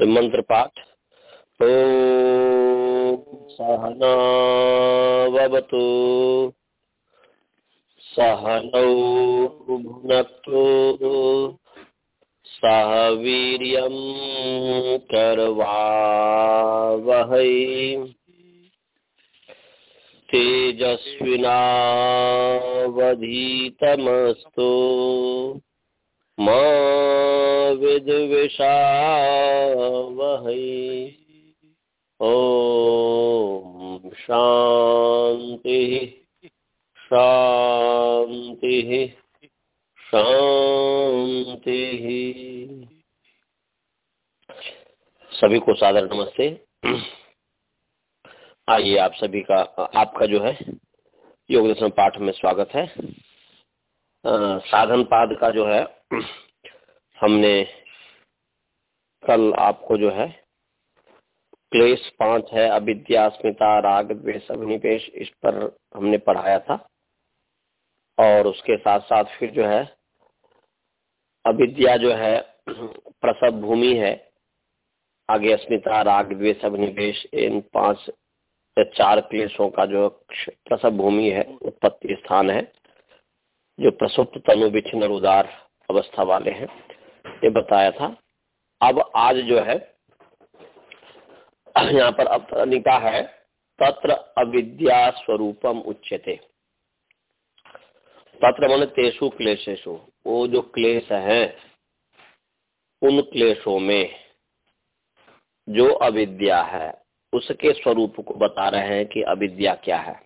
मंत्र पाठ ओ सहनावतु सहनौ भुनक्तु सह वीर्यं करवावहै तेजस्विनावधीतमस्तु मा विद्विषावहै ॐ शान्तिः शान्तिः शांति। सभी को सादर नमस्ते। आइए आप सभी का, आपका जो है, योग दर्शन पाठ में स्वागत है। साधन पाद का जो है, हमने कल आपको जो है, क्लेश पाँच है, अविद्या, अस्मिता, राग, द्वेष अभिनिवेश इस पर हमने पढ़ाया था। और उसके साथ साथ फिर जो है, अविद्या जो है, प्रसव भूमि है, आगे अस्मिता, राग, द्वेष अभिनिवेश इन पाँच चार क्लेशों का जो प्रसव भूमि है, उत्पत्ति स्थान है। जो प्रसुप्त तनु विच्छिन्न उदार अवस्था वाले हैं, ये बताया था। अब आज जो है, यहाँ पर अब निका है, तत्र अविद्या स्वरूपम उच्चते तत्र मन तेसु क्लेशेशु। वो जो क्लेश है, उन क्लेशों में जो अविद्या है, उसके स्वरूप को बता रहे हैं कि अविद्या क्या है।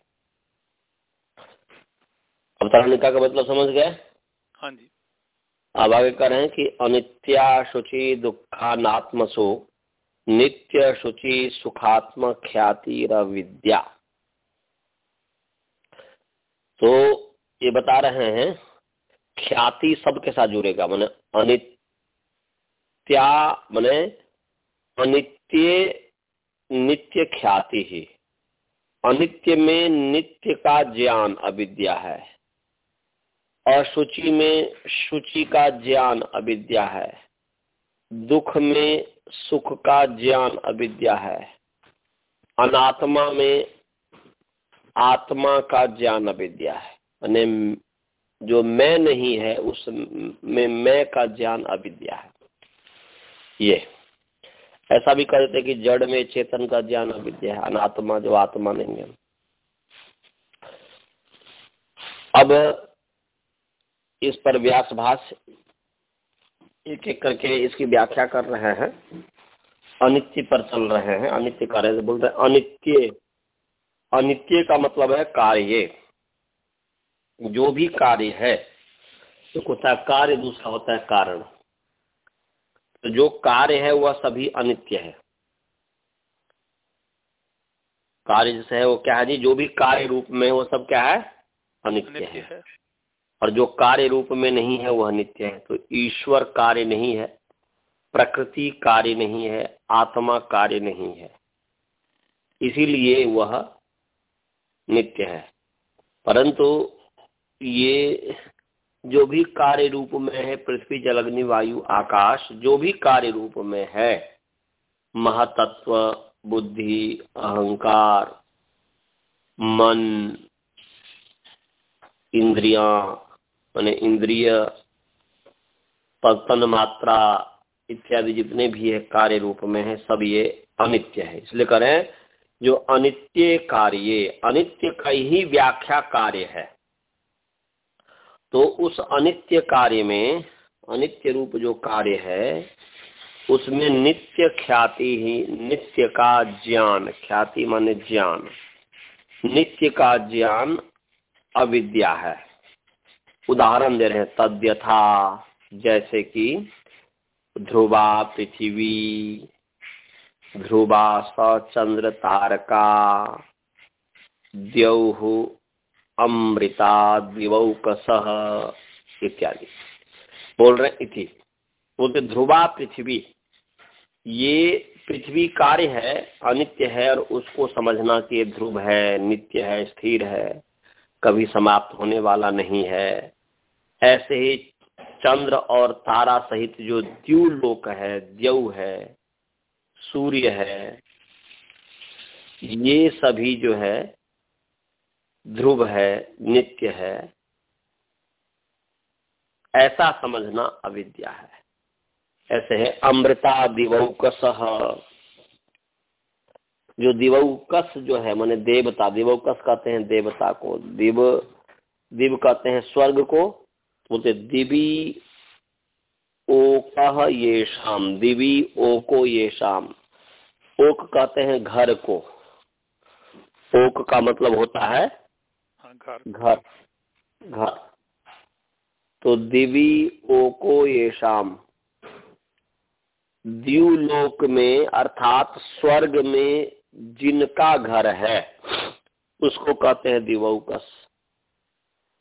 अवतरणिका का मतलब समझ गए? हाँ जी। अब आगे कह रहे हैं कि अनित्या शुचि दुखानात्मसु नित्य शुचि सुखात्म ख्याति विद्या तो ये बता रहे हैं ख्याति सब के साथ जुड़ेगा मैंने अनित्या मैंने अनित्य नित्य ख्याति ही। अनित्य में नित्य का ज्ञान अविद्या है। और शुचि में शुचि का ज्ञान अविद्या है। दुख में सुख का ज्ञान अविद्या है। अनात्मा में आत्मा का ज्ञान अविद्या है। मैंने जो मैं नहीं है, उस में मैं का ज्ञान अविद्या है। ये। ऐसा भी कह देते कि जड़ में चेतन का ज्ञान अविद्या है। अनात्मा जो आत्मा नहीं है। अब इस पर व्यास भाष एक एक करके इसकी व्याख्या कर रहे हैं। अनित्य पर चल रहे हैं। अनित्य कार्य बोलते हैं अनित्य। अनित्य का मतलब है कार्य। जो भी कार्य है तो होता है कार्य दूसरा होता है कारण। तो जो कार्य है वह सभी अनित्य है। कार्य जैसे है वो क्या है जी? जो भी कार्य रूप में वो सब क्या है? अनित्य है।, है। और जो कार्य रूप में नहीं है, वह नित्य है। तो ईश्वर कार्य नहीं है, प्रकृति कार्य नहीं है, आत्मा कार्य नहीं है। इसीलिए वह नित्य है। परंतु ये जो भी कार्य रूप में है, पृथ्वी, जल, अग्नि, वायु, आकाश, जो भी कार्य रूप में है, महातत्व, बुद्धि, अहंकार, मन, इंद्रिया मैंने इंद्रिय पतन मात्रा इत्यादि जितने भी है कार्य रूप में है, सब ये अनित्य है। इसलिए करें जो अनित्य कार्य, अनित्य का ही व्याख्या कार्य है। तो उस अनित्य कार्य में, अनित्य रूप जो कार्य है, उसमें नित्य ख्याति ही, नित्य का ज्ञान, ख्याति माने ज्ञान। नित्य का ज्ञान अविद्या है। उदाहरण दे रहे हैं, तद्यथा, जैसे कि ध्रुवा पृथ्वी, ध्रुवा स चंद्र तारका द्यौहु अमृता दिवौकस इत्यादि। बोल रहे इति। बोलते ध्रुवा पृथ्वी। ये पृथ्वी कार्य है, अनित्य है, और उसको समझना कि ध्रुव है, नित्य है, स्थिर है, कभी समाप्त होने वाला नहीं है। ऐसे ही चंद्र और तारा सहित जो द्यू लोक है द्यऊ है, सूर्य है, ये सभी जो है, ध्रुव है, नित्य है, ऐसा समझना अविद्या है। ऐसे है, अमृता दिवौकस। जो दिवौकस जो है, माने देवता, दिवौकस कहते हैं देवता को, दिव दिव कहते हैं स्वर्ग को बोलते दिवी ओ कह ये शाम दिवी ओ को ये शाम ओक कहते हैं घर को। ओक का मतलब होता है हाँ, घर। घर। घर। तो दिवी ओ को ये शाम द्यूलोक में अर्थात स्वर्ग में जिनका घर है उसको कहते हैं दिवौकस।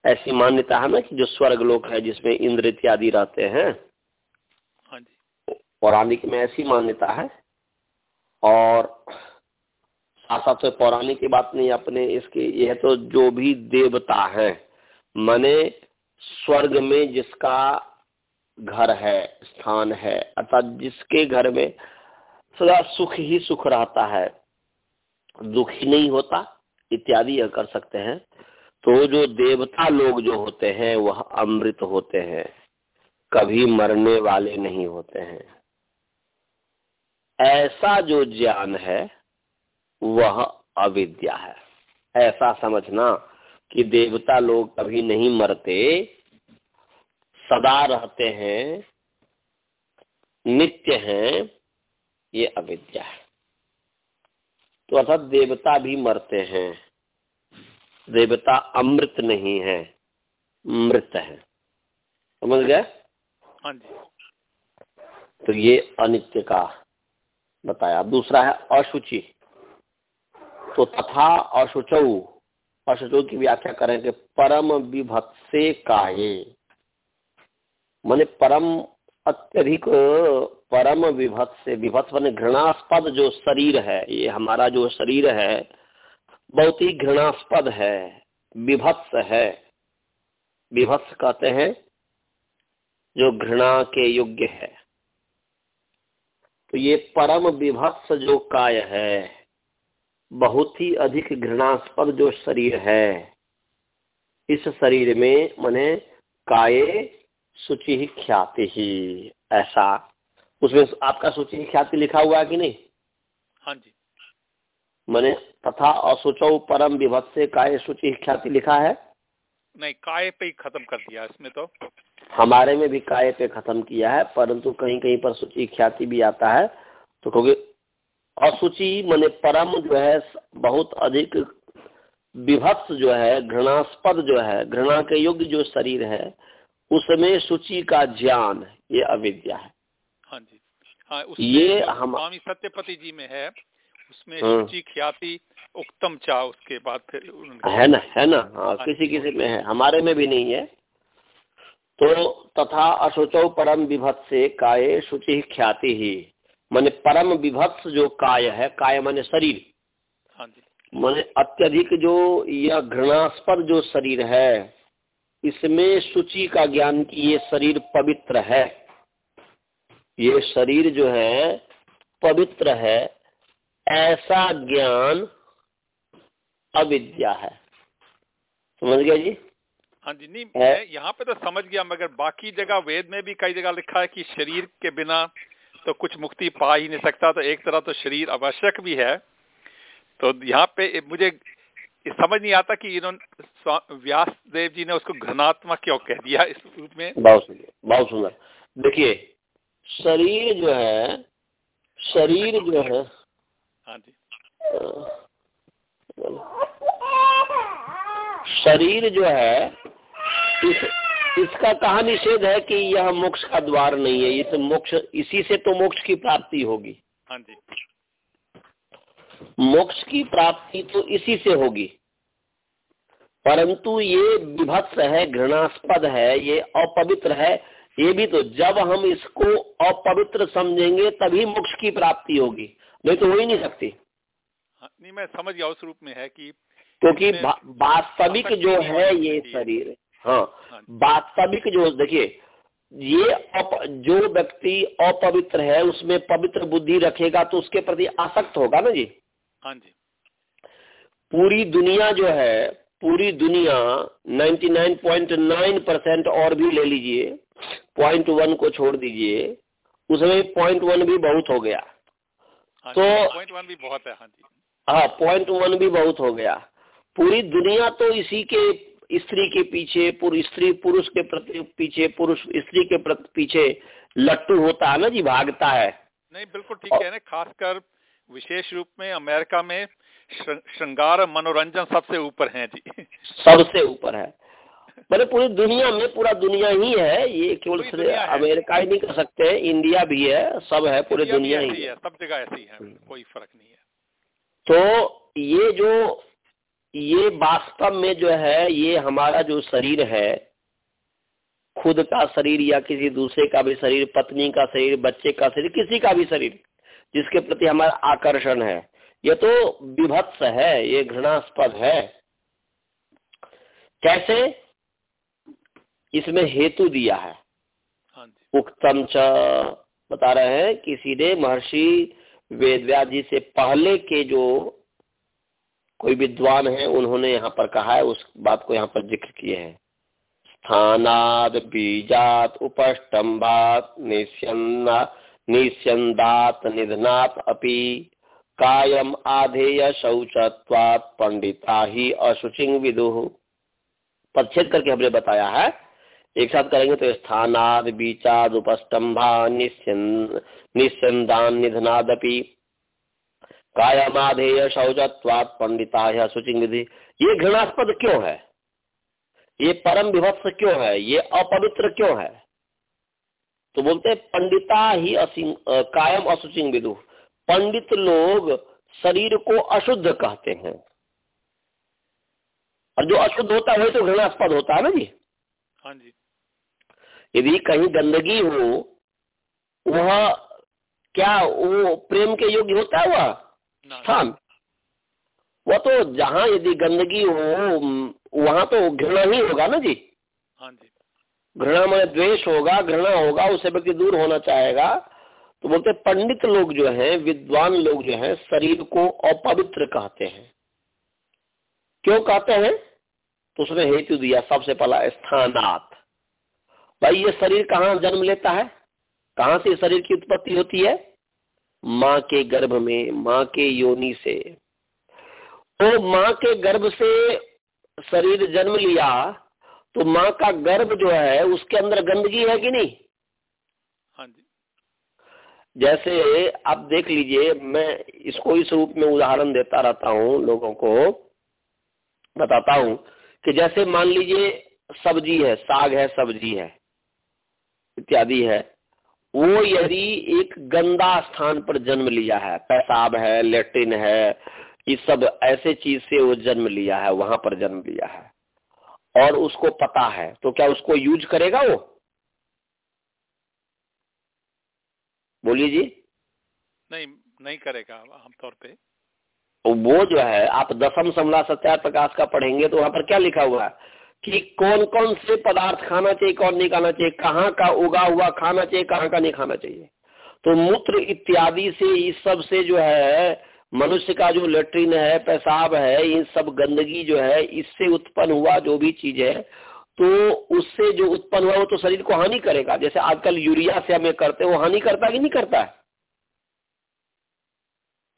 ऐसी मान्यता है ना कि जो स्वर्ग लोक है जिसमें इंद्र इत्यादि रहते हैं हाँ पौराणिक में ऐसी मान्यता है। और साथ साथ तो पौराणिक की बात नहीं अपने इसके यह तो जो भी देवता है मने स्वर्ग में जिसका घर है स्थान है अर्थात जिसके घर में सदा सुख ही सुख रहता है दुखी नहीं होता इत्यादि यह कर सकते हैं। तो जो देवता लोग जो होते हैं, वह अमृत होते हैं। कभी मरने वाले नहीं होते हैं। ऐसा जो ज्ञान है, वह अविद्या है। ऐसा समझना कि देवता लोग कभी नहीं मरते, सदा रहते हैं, नित्य हैं, ये अविद्या है। तो अर्थात देवता भी मरते हैं। देवता अमृत नहीं है मृत है। समझ गए? हाँ जी। तो ये अनित्य का बताया। दूसरा है अशुचि। तो तथा अशुचौ अशुचौ की व्याख्या करेंगे परम विभत्से काये। माने परम अत्यधिक परम विभत्स विभत्स मान घृणास्पद जो शरीर है ये हमारा जो शरीर है बहुत ही घृणास्पद है विभत्स है। विभत्स कहते हैं जो घृणा के योग्य है। तो ये परम विभत्स जो काय है बहुत ही अधिक घृणास्पद जो शरीर है इस शरीर में मने काये सूची ख्याति ही ऐसा। उसमें आपका सूची ख्याति लिखा हुआ है कि नहीं? हाँ जी। मैंने तथा असुचौ परम विभत से काय सूची ख्याति लिखा है? नहीं काय पे ही खत्म कर दिया इसमें तो। हमारे में भी काय पे खत्म किया है परंतु कहीं कहीं पर सूची ख्याति भी आता है। तो क्योंकि असुचि मैंने परम जो है बहुत अधिक विभत्स जो है घृणास्पद जो है घृणा के योग्य जो शरीर है उसमें सूची का ज्ञान ये अविद्या है। हाँ जी। हाँ ये हम स्वामी सत्यपति जी में है उसमें सूची हाँ। ख्याति उक्तम चा उसके बाद फिर है ना है ना? हाँ, हाँ किसी किसी में है। हमारे में भी नहीं है। तो तथा अशोचो परम विभत्स से काय शुचि ख्याति ही। माने परम विभत्स जो काय है काय माने शरीर। हाँ जी। माने अत्यधिक जो यह घृणास्पद जो शरीर है इसमें सूची का ज्ञान की ये शरीर पवित्र है। ये शरीर जो है पवित्र है ऐसा ज्ञान अविद्या है। समझ गया जी? हाँ जी नहीं मैं यहाँ पे तो समझ गया मगर बाकी जगह वेद में भी कई जगह लिखा है कि शरीर के बिना तो कुछ मुक्ति पा ही नहीं सकता तो एक तरह तो शरीर आवश्यक भी है। तो यहाँ पे मुझे समझ नहीं आता कि इन्होंने व्यास देव जी ने उसको घनात्मक क्यों कह दिया इस रूप में? बहुत सुंदर बहुत सुंदर। देखिए शरीर जो है शरीर जो है हाँ जी। शरीर जो है इस इसका कहा निषेध है कि यह मोक्ष का द्वार नहीं है? इस मोक्ष इसी से तो मोक्ष की प्राप्ति होगी। हाँ जी। मोक्ष की प्राप्ति तो इसी से होगी। परंतु ये विभत्स है घृणास्पद है ये अपवित्र है ये भी तो जब हम इसको अपवित्र समझेंगे तभी मोक्ष की प्राप्ति होगी। नहीं तो हो ही नहीं सकती। हाँ, नहीं मैं समझ गया उस रूप में है कि क्योंकि वास्तविक जो है ये शरीर हाँ, हाँ वास्तविक जो देखिए ये अप, जो व्यक्ति अपवित्र है उसमें पवित्र बुद्धि रखेगा तो उसके प्रति आसक्त होगा ना जी? हाँ जी। पूरी दुनिया जो है पूरी दुनिया 99.9 परसेंट और भी ले लीजिए पॉइंट वन को छोड़ दीजिए उसमें पॉइंट वन भी बहुत हो गया। तो पॉइंट वन भी बहुत है हाँ जी। हाँ पॉइंट वन भी बहुत हो गया। पूरी दुनिया तो इसी के स्त्री के पीछे स्त्री पुरुष के प्रति पीछे पुरुष स्त्री के प्रति पीछे लट्टू होता है ना जी भागता है। नहीं बिल्कुल ठीक है ना खासकर विशेष रूप में अमेरिका में श्रृंगार मनोरंजन सबसे ऊपर है जी। सबसे ऊपर है। मैंने पूरी दुनिया में पूरा दुनिया ही है ये केवल अमेरिका ही नहीं कर सकते हैं इंडिया भी है सब है पूरी दुनिया ही। है सब जगह ऐसी है हम्म। कोई फ़र्क नहीं है। तो ये जो ये वास्तव में जो है ये हमारा जो शरीर है खुद का शरीर या किसी दूसरे का भी शरीर पत्नी का शरीर बच्चे का शरीर किसी का भी शरीर जिसके प्रति हमारा आकर्षण है ये तो विभत्स है ये घृणास्पद है। कैसे? इसमें हेतु दिया है। हाँ उक्तम च बता रहे हैं कि सीधे महर्षि वेद जी से पहले के जो कोई विद्वान है उन्होंने यहाँ पर कहा है उस बात को यहाँ पर ज़िक्र किए हैं। स्थानाद बीजात उपस्टम्भात निस्यंदात निधनात अपि कायम आधेय शौचत्वात पंडिता ही अशुचिंग विदु। परिच्छेद करके हमने बताया है एक साथ करेंगे तो स्थानाद बीचाद उपस्तंभा निस्यंदान निधनादपि। कायमाधेय शौचत्वात पंडिता शुचिंग विधि ये घृणास्पद क्यों है? ये परम विभत्स क्यों है? ये अपवित्र क्यों है? तो बोलते पंडिता ही असिंग कायम असुचिंग विदु पंडित लोग शरीर को अशुद्ध कहते हैं। और जो अशुद्ध होता है तो घृणास्पद होता है ना जी? हाँ जी। यदि कहीं गंदगी हो वह क्या वो प्रेम के योग्य होता है वह? स्थान वह तो जहाँ यदि गंदगी हो वहाँ तो घृणा ही होगा ना जी। हाँ जी। घृणा में द्वेष होगा घृणा होगा उससे व्यक्ति दूर होना चाहेगा। तो बोलते पंडित लोग जो हैं विद्वान लोग जो हैं शरीर को अपवित्र कहते हैं। क्यों कहते हैं? तो उसने हेतु दिया सबसे पहला स्थानात। भाई ये शरीर कहाँ जन्म लेता है? कहाँ से शरीर की उत्पत्ति होती है? माँ के गर्भ में माँ के योनि से। तो माँ के गर्भ से शरीर जन्म लिया तो माँ का गर्भ जो है उसके अंदर गंदगी है कि नहीं? हाँ जी। जैसे आप देख लीजिए मैं इसको इस रूप में उदाहरण देता रहता हूँ लोगों को बताता हूँ कि जैसे मान लीजिए सब्ज़ी है साग है सब्ज़ी है। इत्यादि है। वो यदि एक गंदा स्थान पर जन्म लिया है पेशाब है लेटिन है ये सब ऐसे चीज़ से वो जन्म लिया है वहाँ पर जन्म लिया है। और उसको पता है तो क्या उसको यूज़ करेगा वो? बोलिए जी। नहीं नहीं करेगा आमतौर पे। वो जो है आप दसम समला सत्यार प्रकाश का पढ़ेंगे तो वहाँ पर क्या लिखा हुआ है? कि कौन कौन से पदार्थ खाना चाहिए, कौन नहीं खाना चाहिए, कहाँ का उगा हुआ खाना चाहिए, कहाँ का नहीं खाना चाहिए। तो मूत्र इत्यादि से इस सबसे जो है, मनुष्य का जो लेट्रिन है, पेशाब है इन सब गंदगी जो है, इससे उत्पन्न हुआ जो भी चीज़ है तो उससे जो उत्पन्न हुआ वो तो शरीर को हानि करेगा। जैसे आजकल यूरिया से हमें करते वो हानि करता कि नहीं करता? है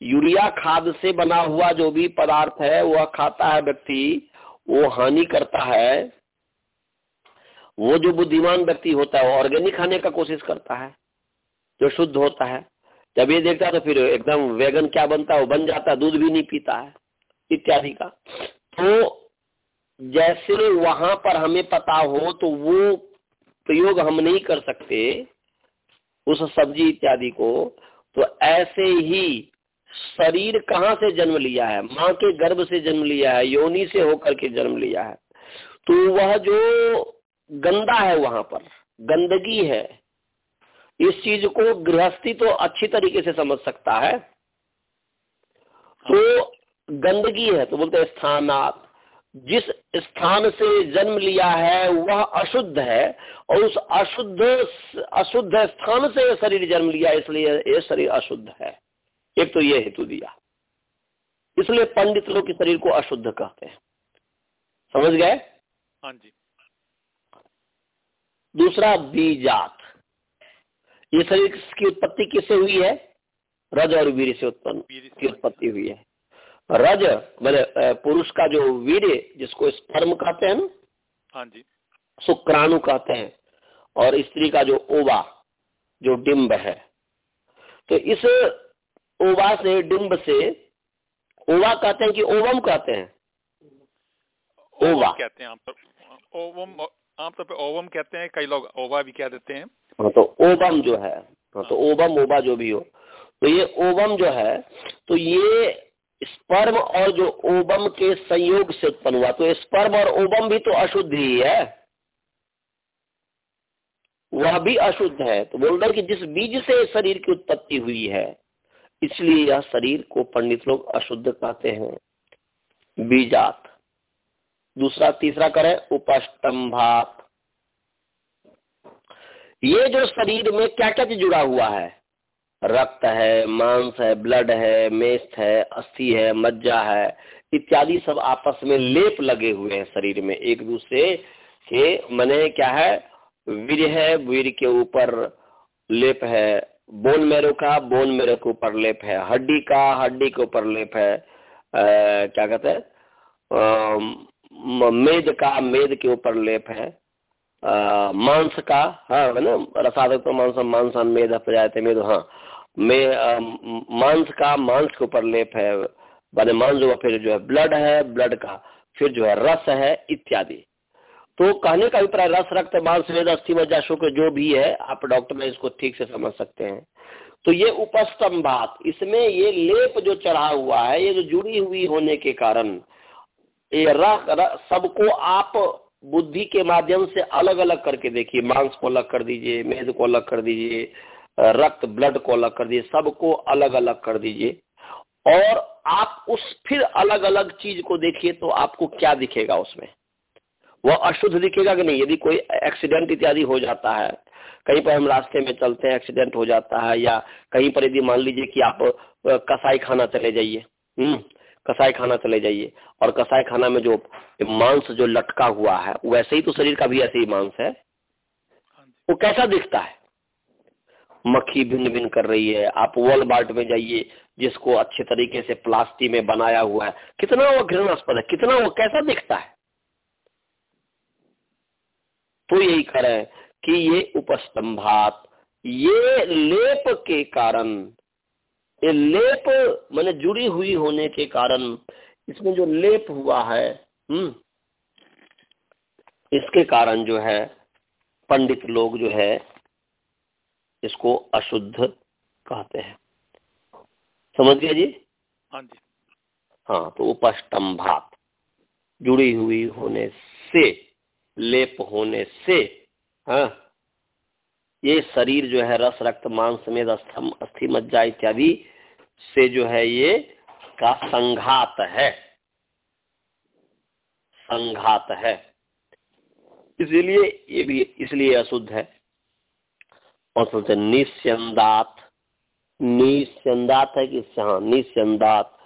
यूरिया खाद से बना हुआ जो भी पदार्थ है, वह खाता है व्यक्ति वो हानि करता है, वो जो बुद्धिमान व्यक्ति होता है, वो ऑर्गेनिक खाने का कोशिश करता है, जो शुद्ध होता है। जब ये देखता है तो फिर एकदम वेगन क्या बनता है, वो बन जाता है, दूध भी नहीं पीता है, इत्यादि का। तो जैसे वहाँ पर हमें पता हो तो वो प्रयोग हम नहीं कर सकते, उस सब्ज़ी इत्यादि को। तो ऐसे ही शरीर कहाँ से जन्म लिया है? माँ के गर्भ से जन्म लिया है, योनि से होकर के जन्म लिया है। तो वह जो गंदा है वहाँ पर, गंदगी है, इस चीज़ को गृहस्थी तो अच्छी तरीके से समझ सकता है। तो गंदगी है तो बोलते स्थानात। जिस स्थान से जन्म लिया है, वह अशुद्ध है, और उस अशुद्ध अशुद्ध स्थान से शरीर जन्म लिया, इसलिए यह शरीर अशुद्ध है। एक तो ये हेतु दिया। इसलिए पंडित लोग के शरीर को अशुद्ध कहते हैं। समझ गए? हाँ जी। दूसरा बीजात। ये शरीर की उत्पत्ति किससे हुई है? रज और वीर से उत्पन्न की उत्पत्ति हुई है। रज मैंने पुरुष का जो वीर जिसको स्पर्म कहते हैं ना? हाँ जी। शुक्राणु कहते हैं। और स्त्री का जो ओवा जो डिम्ब है। तो इस ओवा से डिम्ब से ओवा कहते हैं कि ओवम कहते हैं। ओवा। कहते हैं ओवम आमतौर पर ओवम कहते हैं कई लोग ओवा भी कह देते हैं। हाँ तो ओवम जो है हाँ तो ओवम ओवा जो भी हो तो ये ओवम जो है तो ये स्पर्म और जो ओबम के संयोग से उत्पन्न हुआ। तो स्पर्म और ओबम भी तो अशुद्ध ही है। वह भी अशुद्ध है। तो बोल रहे कि जिस बीज से शरीर की उत्पत्ति हुई है इसलिए यह शरीर को पंडित लोग अशुद्ध कहते हैं। बीजात। दूसरा, तीसरा करें उपस्तंभात ये जो शरीर में क्या क्या चीज़ जुड़ा हुआ है? रक्त है, मांस है, ब्लड है, मेस्त है अस्थि है, मज्जा है, इत्यादि सब आपस में लेप लगे हुए हैं शरीर में। एक दूसरे के मने क्या है? वीर है, वीर के ऊपर लेप है बोन मेरो का बोन मेरो के ऊपर लेप है। हड्डी का हड्डी के ऊपर लेप है। आ, क्या कहते हैं? मेद का मेद के ऊपर लेप है। मांस का हाँ है ना? रसादक तो मांस मांस मेद प्रजाते मेद हाँ। मांस का मांस के ऊपर लेप है। बने मांस फिर जो है ब्लड है ब्लड का फिर जो है रस है इत्यादि। तो कहने का अभिप्राय, रस, रक्त, मांस, वेद, अस्थि मज्जा शुक्र जो भी है, आप डॉक्टर में इसको ठीक से समझ सकते हैं। तो ये उपस्तम बात, इसमें ये लेप जो चढ़ा हुआ है, ये जो जुड़ी हुई होने के कारण, ये रख सबको आप बुद्धि के माध्यम से अलग अलग करके देखिए। मांस को अलग कर दीजिए, मेद को अलग कर दीजिए, रक्त ब्लड को अलग कर दीजिए, सबको अलग अलग कर दीजिए। और आप उस फिर अलग अलग चीज़ को देखिए तो आपको क्या दिखेगा उसमें? वह अशुद्ध दिखेगा कि नहीं? यदि कोई एक्सीडेंट इत्यादि हो जाता है कहीं पर हम रास्ते में चलते हैं एक्सीडेंट हो जाता है या कहीं पर यदि मान लीजिए कि आप कसाई खाना चले जाइए हम्म कसाई खाना चले जाइए और कसाई खाना में जो मांस जो लटका हुआ है वैसे ही तो शरीर का भी ऐसे ही मांस है। हाँ वो कैसा दिखता है? मक्खी भिन्न भिन्न कर रही है आप वॉल बार्ट में जाइए जिसको अच्छे तरीके से प्लास्टिक में बनाया हुआ है कितना वो घृणास्पद है कितना वो कैसा दिखता है? तो यही करें कि ये उपस्तंभात ये लेप के कारण ये लेप मैंने जुड़ी हुई होने के कारण इसमें जो लेप हुआ है हम्म इसके कारण जो है पंडित लोग जो है इसको अशुद्ध कहते हैं। समझ गया जी? हाँ जी। हाँ तो उपस्तंभात जुड़ी हुई होने से लेप होने से हाँ ये शरीर जो है रस, रक्त, मांस समेत अस्थि मज्जा इत्यादि से जो है ये का संघात है। संघात है। इसीलिए ये भी, इसलिए अशुद्ध है। और सुनते निस्यंदात। निस्यंदात है कि हाँ निस्यंदात।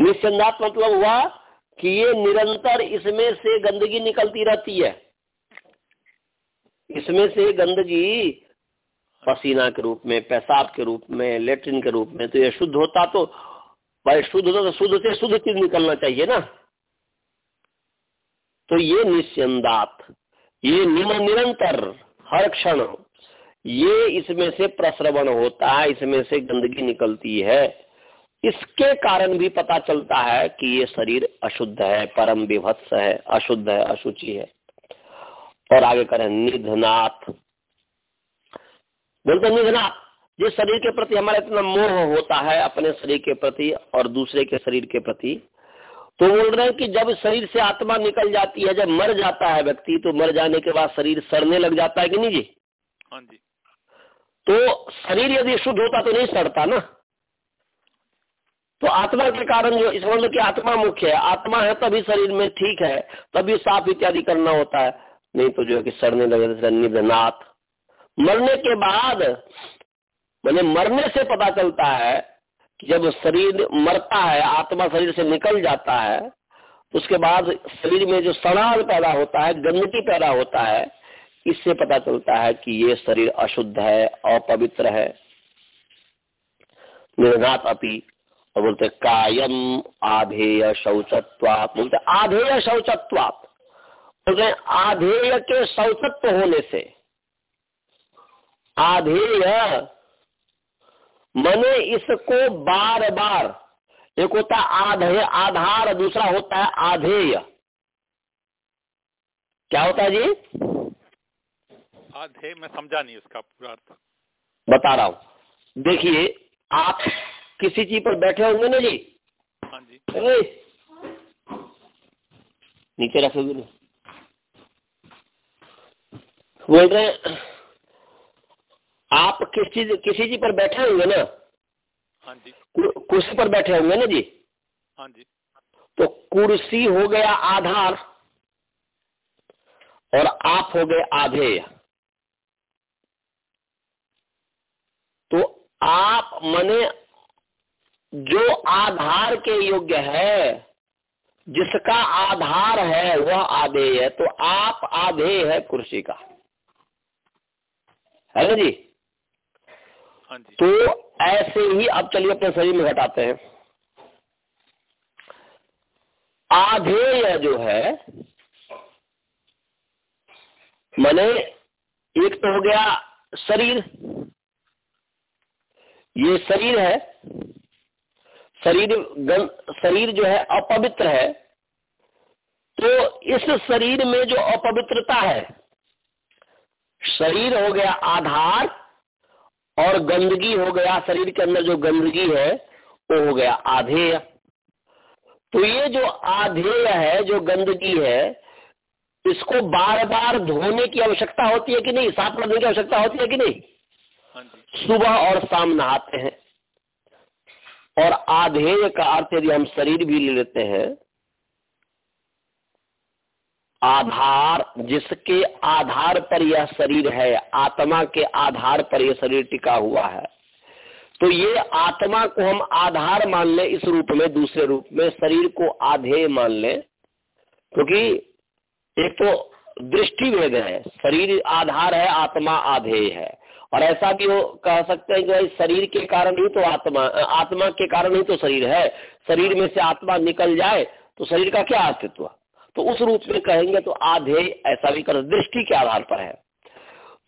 निस्यंदात मतलब हुआ कि ये निरंतर इसमें से गंदगी निकलती रहती है। इसमें से गंदगी पसीना के रूप में पेशाब के रूप में, लेट्रिन के रूप में तो ये शुद्ध होता तो भाई शुद्ध होता तो शुद्ध से शुद्ध चीज़ निकलना चाहिए ना। तो ये निस्यंदात, ये निरंतर, हर क्षण, ये इसमें से प्रश्रवण होता है, इसमें से गंदगी निकलती है। इसके कारण भी पता चलता है कि ये शरीर अशुद्ध है, परम विभत्स है, अशुद्ध है, अशुचि है। और आगे करें निधनाथ। बोलते निधनाथ जिस शरीर के प्रति हमारा इतना मोह होता है अपने शरीर के प्रति और दूसरे के शरीर के प्रति तो बोल रहे हैं कि जब शरीर से आत्मा निकल जाती है जब मर जाता है व्यक्ति तो मर जाने के बाद शरीर सड़ने लग जाता है कि नहीं जी? हाँ जी। तो शरीर यदि शुद्ध होता तो नहीं सड़ता ना? तो आत्मा के कारण जो इस मतलब की आत्मा मुख्य है आत्मा है तभी शरीर में ठीक है तभी साफ़ इत्यादि करना होता है। नहीं तो जो है कि सड़ने लगे निधनाथ मरने के बाद, मैंने मरने से पता चलता है कि जब शरीर मरता है, आत्मा शरीर से निकल जाता है तो उसके बाद शरीर में जो सड़ाल पैदा होता है, गंदगी पैदा होता है, इससे पता चलता है कि ये शरीर अशुद्ध है, अपवित्र है। निर्घात अपी, और बोलते कायम आधेय शौचत्वात। बोलते आधेय शौचत्वात। बोलते आधेय के शौचत्व होने से। आधेय मने इसको बार बार एक होता आधेय आधार दूसरा होता है आधेय। क्या होता है जी? आधे मैं समझा नहीं उसका पूरा अर्थ। बता रहा हूँ। देखिए आप किसी चीज़ पर बैठे होंगे ना जी? हाँ जी। नीचे रखोगे ना? बोल रहे आप किस चीज़ किसी चीज़ पर बैठे होंगे ना? हाँ जी। कुर्सी पर बैठे होंगे ना जी? हाँ जी। तो कुर्सी हो गया आधार और आप हो गए आधेय। तो आप मने जो आधार के योग्य है जिसका आधार है वह आधेय है तो आप आधेय है कुर्सी का। है ना जी? हाँ तो ऐसे ही अब चलिए अपने शरीर में घटाते हैं। आधेय जो है मैंने एक तो हो गया शरीर। ये शरीर है शरीर गन, शरीर जो है अपवित्र है। तो इस शरीर में जो अपवित्रता है शरीर हो गया आधार और गंदगी हो गया शरीर के अंदर जो गंदगी है वो हो गया आधेय। तो ये जो आधेय है जो गंदगी है इसको बार बार धोने की आवश्यकता होती है कि नहीं? साफ़ करने की आवश्यकता होती है कि नहीं? हाँ सुबह और शाम नहाते हैं। और आधेय का अर्थ यदि हम शरीर भी ले लेते हैं आधार, जिसके आधार पर यह शरीर है, आत्मा के आधार पर यह शरीर टिका हुआ है। तो ये आत्मा को हम आधार मान ले इस रूप में, दूसरे रूप में, शरीर को आधेय मान ले, क्योंकि तो एक तो दृष्टि भेद है, शरीर आधार है, आत्मा आधेय है। और ऐसा भी हो, कह सकते हैं कि भाई शरीर के कारण ही तो आत्मा आत्मा के कारण ही तो शरीर है। शरीर में से आत्मा निकल जाए तो शरीर का क्या अस्तित्व? तो उस रूप में कहेंगे तो आधे ऐसा भी कर दृष्टि के आधार पर है।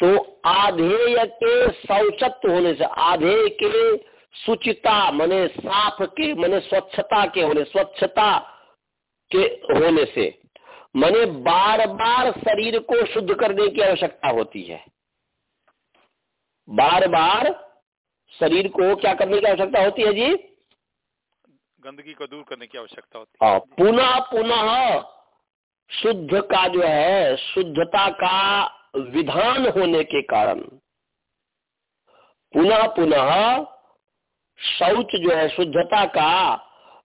तो आधेय के शौचत्व होने से आधेय के सुचिता मने साफ़ के मने स्वच्छता के होने स्वच्छता के होने से मने बार बार शरीर को शुद्ध करने की आवश्यकता होती है। बार बार शरीर को क्या करने की आवश्यकता होती है जी? गंदगी को दूर करने की आवश्यकता होती है। पुनः पुनः शुद्ध का जो है शुद्धता का विधान होने के कारण पुनः पुनः शौच जो है शुद्धता का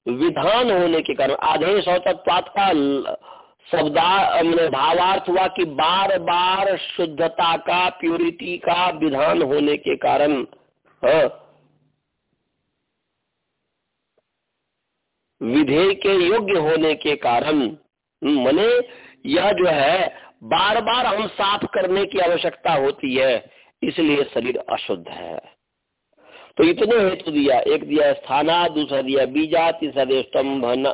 विधान होने के कारण आधे शौचत्वात का शब्दा भावार्थ हुआ कि बार बार शुद्धता का प्योरिटी का विधान होने के कारण हाँ, विधेय के योग्य होने के कारण मने यह जो है बार बार हम साफ़ करने की आवश्यकता होती है, इसलिए शरीर अशुद्ध है। तो इतने हेतु दिया, एक दिया स्थाना, दूसरा दिया बीजा, तीसरा दिया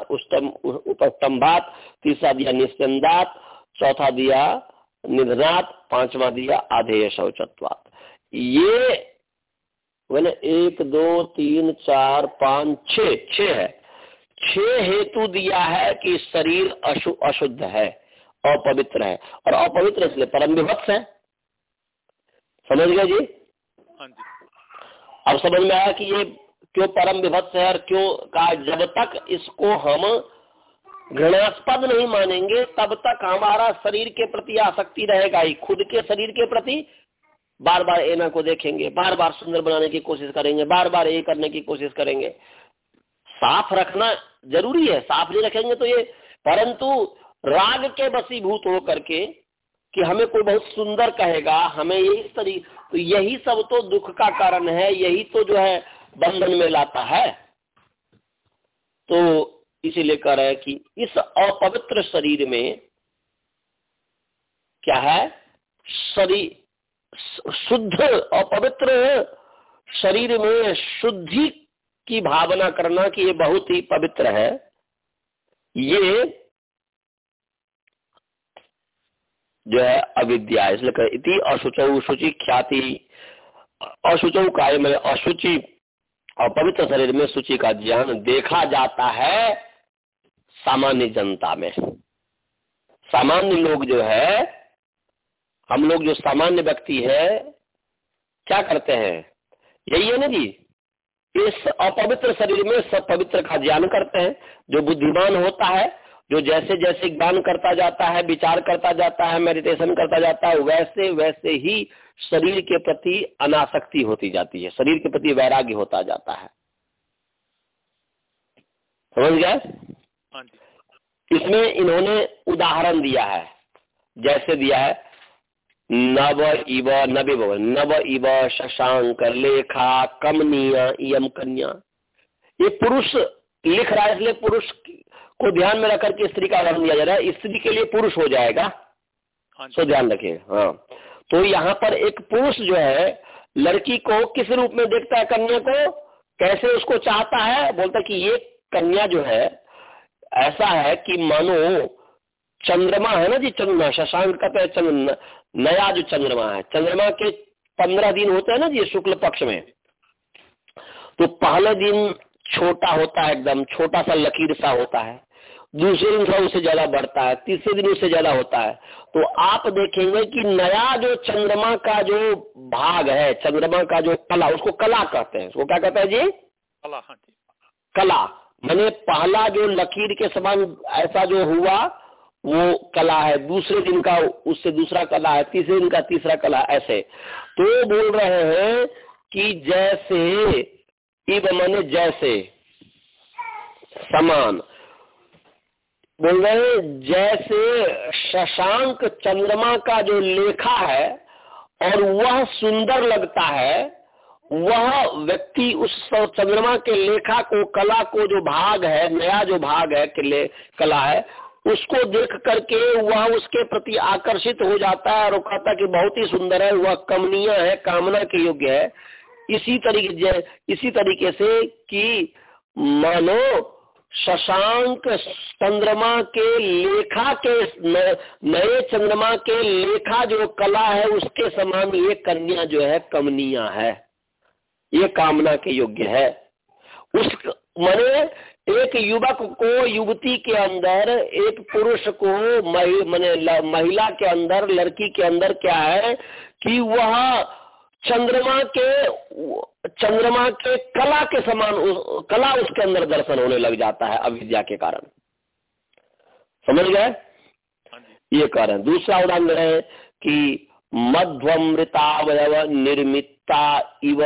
उपस्तंभात, तीसरा दिया निस्कंदात, चौथा दिया निधनात, पांचवा दिया आधेय शौचत्वात। ये, मैंने एक, दो, तीन, चार, पाँच छ छ है। छह हेतु दिया है कि शरीर अशु अशुद्ध है अपवित्र है। और अपवित्र इसलिए परम विभत्स है। समझ गए जी? हाँ जी। अब समझ में आया कि ये क्यों परम विभत्स है और क्यों का जब तक इसको हम घृणास्पद नहीं मानेंगे तब तक हमारा शरीर के प्रति आसक्ति रहेगा ही। खुद के शरीर के प्रति बार बार एना को देखेंगे बार बार सुंदर बनाने की कोशिश करेंगे बार बार ये करने की कोशिश करेंगे। साफ़ रखना ज़रूरी है, साफ़ नहीं रखेंगे तो ये, परंतु राग के बसीभूत हो करके कि हमें कोई बहुत सुंदर कहेगा, हमें यही तरी तो यही सब तो दुख का कारण है, यही तो जो है बंधन में लाता है। तो इसीलिए कह रहे हैं कि इस अपवित्र शरीर में क्या है? शरीर शुद्ध अपवित्र शरीर में शुद्धि की भावना करना कि ये बहुत ही पवित्र है। ये जो है अविद्या, इसलिए इति अशुच शुचि ख्याति। अशुच काय में अशुचि और पवित्र शरीर में सूचि का ज्ञान देखा जाता है सामान्य जनता में। सामान्य लोग जो है, हम लोग जो सामान्य व्यक्ति है, क्या करते हैं? यही है ना जी? इस अपवित्र शरीर में सब पवित्र का ज्ञान करते हैं। जो बुद्धिमान होता है जो जैसे जैसे ज्ञान करता जाता है विचार करता जाता है मेडिटेशन करता जाता है वैसे वैसे ही शरीर के प्रति अनासक्ति होती जाती है। शरीर के प्रति वैराग्य होता जाता है। समझ गए हाँ इसमें इन्होंने उदाहरण दिया है। जैसे दिया है नव इव नव नव इव शशांक लेखा कमनिया इम कन्या। ये पुरुष लिख रहा है इसलिए पुरुष को ध्यान में रखकर के स्त्री का उदाहरण दिया जा रहा है। स्त्री के लिए पुरुष हो जाएगा। हाँ तो ध्यान रखिए हाँ। तो यहाँ पर एक पुरुष जो है लड़की को किस रूप में देखता है कन्या को? कैसे उसको चाहता है? बोलता कि ये कन्या जो है ऐसा है कि मानो चंद्रमा है ना जी चंद्रमा शशांक का हैं चंद्र। नया जो चंद्रमा है चंद्रमा के पंद्रह दिन होते हैं ना जी शुक्ल पक्ष में। तो पहले दिन छोटा होता है एकदम छोटा सा लकीर सा होता है। दूसरे दिन थोड़ा उससे ज़्यादा बढ़ता है तीसरे दिन उससे ज़्यादा होता है। तो आप देखेंगे कि नया जो चंद्रमा का जो भाग है चंद्रमा का जो कला उसको कला कहते हैं। उसको क्या कहते हैं जी? कला हाँ जी। कला। मैंने पहला जो लकीर के समान ऐसा जो हुआ वो कला है, दूसरे दिन का, उससे दूसरा कला है, तीसरे दिन का तीसरा कला ऐसे। तो बोल रहे हैं कि जैसे, इब मैंने जैसे, समान। बोल रहे हैं, जैसे शशांक चंद्रमा का जो लेखा है, और वह सुंदर लगता है, वह व्यक्ति उस चंद्रमा के लेखा को, कला को जो भाग है, नया जो भाग है कला है उसको देख करके वह उसके प्रति आकर्षित हो जाता है और कहता कि बहुत ही सुंदर है, वह कमनीय है, कामना के योग्य है। इसी तरीके इसी तरीके से कि मानो शशांक चंद्रमा के लेखा के नए चंद्रमा के लेखा जो कला है, उसके समान ये कन्या जो है, कमनिया है। ये कामना के योग्य है। उस, मने एक युवक को युवती के अंदर एक पुरुष को मने महिला के अंदर लड़की के अंदर क्या है कि वह चंद्रमा के चंद्रमा के कला के समान कला उसके अंदर दर्शन होने लग जाता है अविद्या के कारण। समझ गए? हाँ ये कारण। दूसरा उदाहरण है कि मध्वमृतावय निर्मिता इव।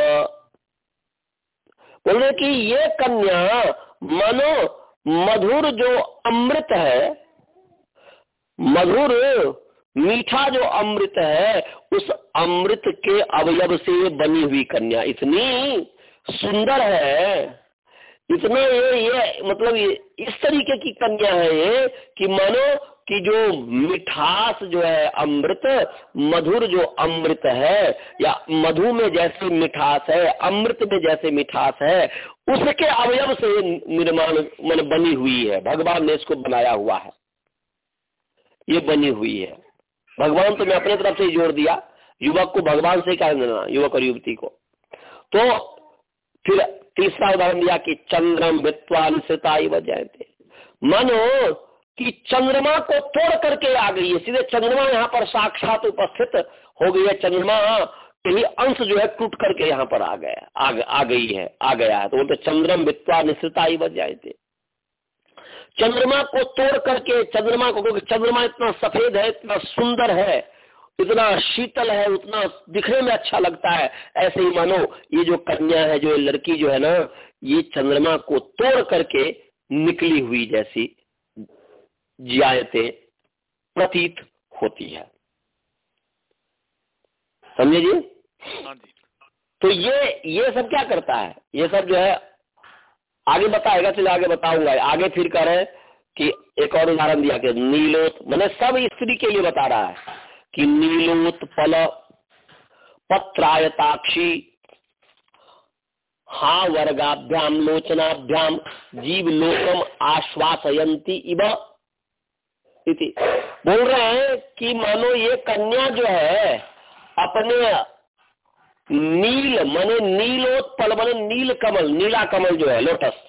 बोले कि ये कन्या मनो, मधुर जो अमृत है, मधुर, मीठा जो अमृत है, उस अमृत के अवयव से बनी हुई कन्या इतनी सुंदर है। इतना ये ये मतलब ये, इस तरीके की कन्या है ये कि मानो कि जो मिठास जो है, अमृत, मधुर जो अमृत है, या मधु में जैसे मिठास है, अमृत में जैसे मिठास है, उसके अवयव से निर्माण मन बनी हुई है। भगवान ने इसको बनाया हुआ है। ये बनी हुई है। भगवान तो मैं अपने तरफ़ से जोड़ दिया। युवक को भगवान से क्या देना, युवक और युवती को। तो फिर तीसरा उदाहरण दिया कि चंद्रम वित्वान सिताई जयते। मानो कि चंद्रमा को तोड़ करके आ गई है। सीधे चंद्रमा यहाँ पर साक्षात उपस्थित हो गई है। चंद्रमा के ही अंश जो है टूट करके यहाँ पर आ गया आ, आ गई है आ गया है। तो बोलते चंद्रम वित्वा निश्चिता ही बच जाए थे चंद्रमा को तोड़ करके चंद्रमा को क्योंकि चंद्रमा इतना सफ़ेद है इतना सुंदर है इतना शीतल है उतना दिखने में अच्छा लगता है। ऐसे ही मानो ये जो कन्या है जो लड़की जो है ना ये चंद्रमा को तोड़ करके निकली हुई जैसी जियायतें प्रतीत होती है। समझे जी? हाँ तो ये ये सब क्या करता है? ये सब जो है आगे बताएगा चलिए आगे बताऊँगा। आगे फिर कह रहे कि एक और उदाहरण दिया कि नीलोत मैंने सब स्त्री के लिए बता रहा है कि नीलोत्पल पत्रायताक्षी हा वर्गाभ्याम लोचनाभ्याम जीव लोकम आश्वासयंती इव इति बोल रहे हैं कि मानो ये कन्या जो है अपने नील मने नीलोत्पल मने नील कमल नीला कमल जो है लोटस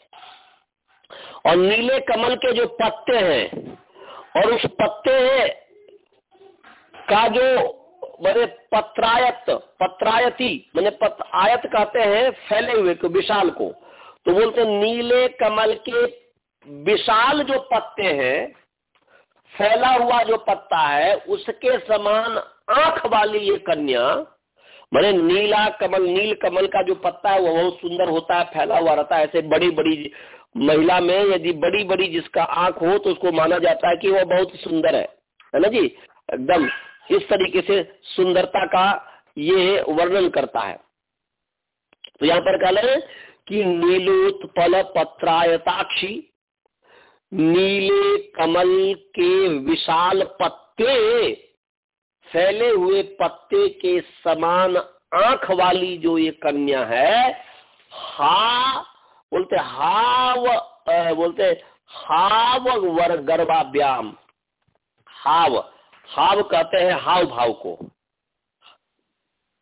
और नीले कमल के जो पत्ते हैं और उस पत्ते का जो मैंने पत्रायत पत्रायती मैंने पत, आयत कहते हैं फैले हुए को विशाल को। तो बोलते नीले कमल के विशाल जो पत्ते हैं फैला हुआ जो पत्ता है, उसके समान आँख वाली ये कन्या, मैंने नीला कमल, नील कमल का जो पत्ता है, वो बहुत सुंदर होता है, फैला हुआ रहता है। ऐसे बड़ी बड़ी महिला में यदि बड़ी बड़ी जिसका आँख हो तो उसको माना जाता है कि वो बहुत सुंदर है। है ना जी? एकदम इस तरीके से सुंदरता का ये वर्णन करता है। तो यहाँ पर कह रहे कि नीलोत्पल पत्रायताक्षी नीले कमल के विशाल पत्ते, फैले हुए पत्ते के समान आँख वाली जो ये कन्या है, हा, बोलते हाव बोलते हाव वर गर्भाव्याम हाव हाव कहते हैं हाव भाव को।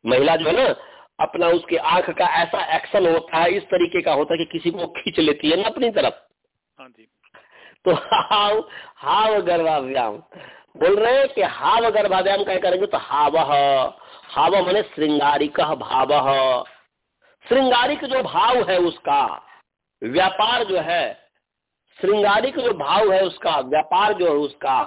महिला जो है ना, अपना उसके आँख का ऐसा एक्शन होता है, इस तरीके का होता है कि किसी को खींच लेती है ना अपनी तरफ़। हाँ जी। तो हाव हाव गर्भाव्याम बोल रहे हैं कि हाव गर्भाव्याम क्या करेंगे तो हाव हाव मैंने श्रृंगारिक भाव। श्रृंगारिक जो भाव है उसका, व्यापार जो है, श्रृंगारिक जो भाव है उसका, व्यापार जो है उसका,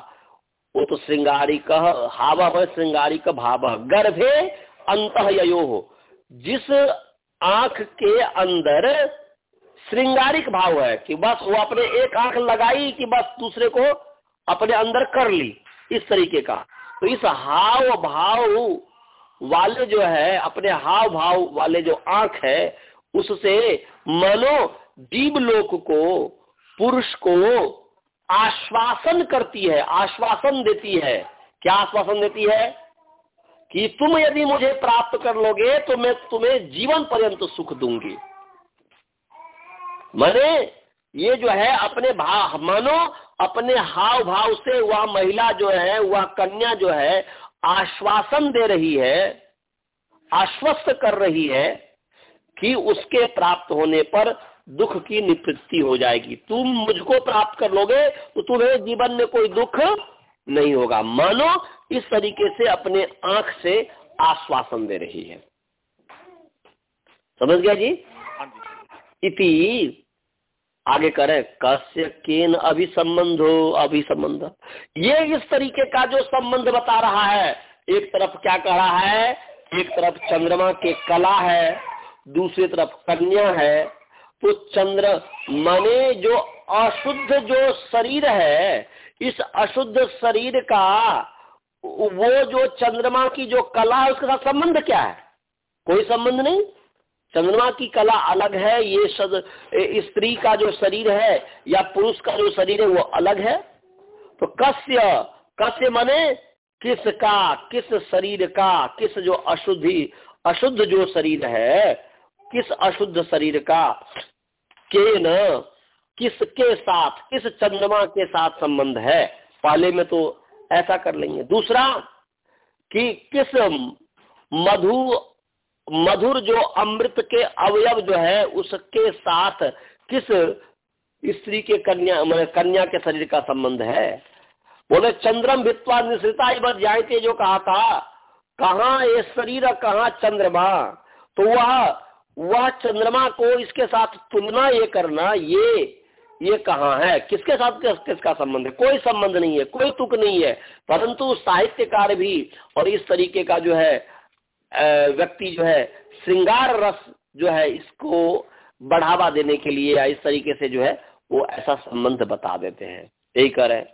वो तो श्रृंगारिक, हाव है श्रृंगारिक भाव। गर्भे अंत यो जिस आँख के अंदर श्रृंगारिक भाव है कि बस वो अपने एक आँख लगाई कि बस दूसरे को अपने अंदर कर ली, इस तरीके का। तो इस हाव भाव वाले जो है, अपने हाव भाव वाले जो आँख है, उससे मनो जीव लोक को, पुरुष को आश्वासन करती है, आश्वासन देती है। क्या आश्वासन देती है? कि तुम यदि मुझे प्राप्त कर लोगे तो मैं तुम्हें जीवन पर्यंत सुख दूँगी। मैंने ये जो है अपने भाव मानो अपने हाव भाव से वह महिला जो है वह कन्या जो है आश्वासन दे रही है आश्वस्त कर रही है कि उसके प्राप्त होने पर दुख की निवृत्ति हो जाएगी। तुम मुझको प्राप्त कर लोगे तो तुम्हें जीवन में कोई दुख नहीं होगा। मानो इस तरीके से अपने आँख से आश्वासन दे रही है। समझ गया जी? हाँ इति आगे करें कस्य केन अभी संबंध हो अभी संबंध ये इस तरीके का जो संबंध बता रहा है, एक तरफ़ क्या कह रहा है, एक तरफ़ चंद्रमा के कला है, दूसरी तरफ़ कन्या है तो चंद्र माने जो अशुद्ध जो शरीर है, इस अशुद्ध शरीर का वो जो चंद्रमा की जो कला है, उसके साथ संबंध क्या है? कोई संबंध नहीं? चंद्रमा की कला अलग है, ये सद स्त्री का जो शरीर है या पुरुष का जो शरीर है, वो अलग है? तो कस्य कस्य माने? किसका किस शरीर का, किस जो अशुद्धि, अशुद्ध जो शरीर है, किस अशुद्ध शरीर का? के न किसके साथ, किस चंद्रमा के साथ संबंध है? पहले में तो ऐसा कर लेंगे। दूसरा, कि किस मधु मधुर जो अमृत के अवयव जो है उसके साथ किस स्त्री के कन्या मतलब कन्या के शरीर का संबंध है? बोले चंद्रम भित्वा निश्रिता बस जाए जो कहा था। कहा ये शरीर कहा चंद्रमा? तो वह वह चंद्रमा को इसके साथ तुलना ये करना ये ये कहाँ है? किसके साथ किस, किसका संबंध है? कोई संबंध नहीं है कोई तुक नहीं है। परंतु साहित्यकार भी और इस तरीके का जो है व्यक्ति जो है, श्रृंगार रस जो है, इसको बढ़ावा देने के लिए या इस तरीके से जो है, वो ऐसा संबंध बता देते हैं। यही करे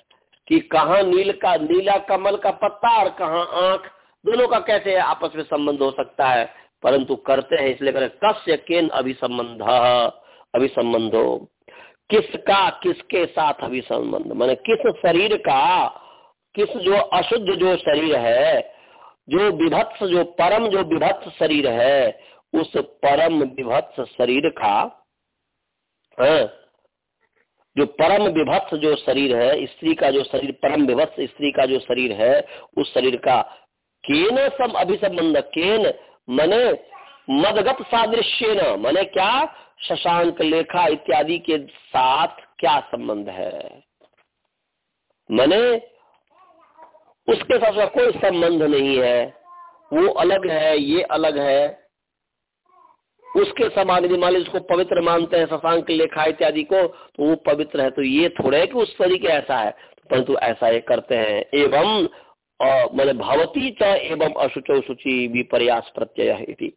कि कहा नील का, नीला कमल का पत्ता और कहा आँख, दोनों का कैसे आपस में संबंध हो सकता है? परंतु करते हैं, इसलिए करें कस्य केन अभिसंबंध? अभिसंबंधो। किसका किसके साथ अभिसंबंध? मैंने किस शरीर का, किस जो अशुद्ध जो शरीर है जो विभत्स जो परम जो विभत्स शरीर है उस परम विभत्स शरीर का है, हाँ, जो परम विभत्स जो शरीर है स्त्री का जो शरीर परम विभत्स स्त्री का जो शरीर है उस शरीर का केन सम अभिसंबंध केन मने मदगत सादृश्य न मने क्या? शशांक लेखा इत्यादि के साथ क्या संबंध है? मने उसके साथ कोई संबंध नहीं है। वो अलग है, ये अलग है। उसके समान यदि मान उसको पवित्र मानते हैं, शशांक लेखा इत्यादि को तो वो पवित्र है। तो ये थोड़े कि उस तरीके ऐसा है। परंतु ऐसा ये करते हैं। एवं मैंने भवती च एवं अशुचो शुचि विपर्यास प्रत्यय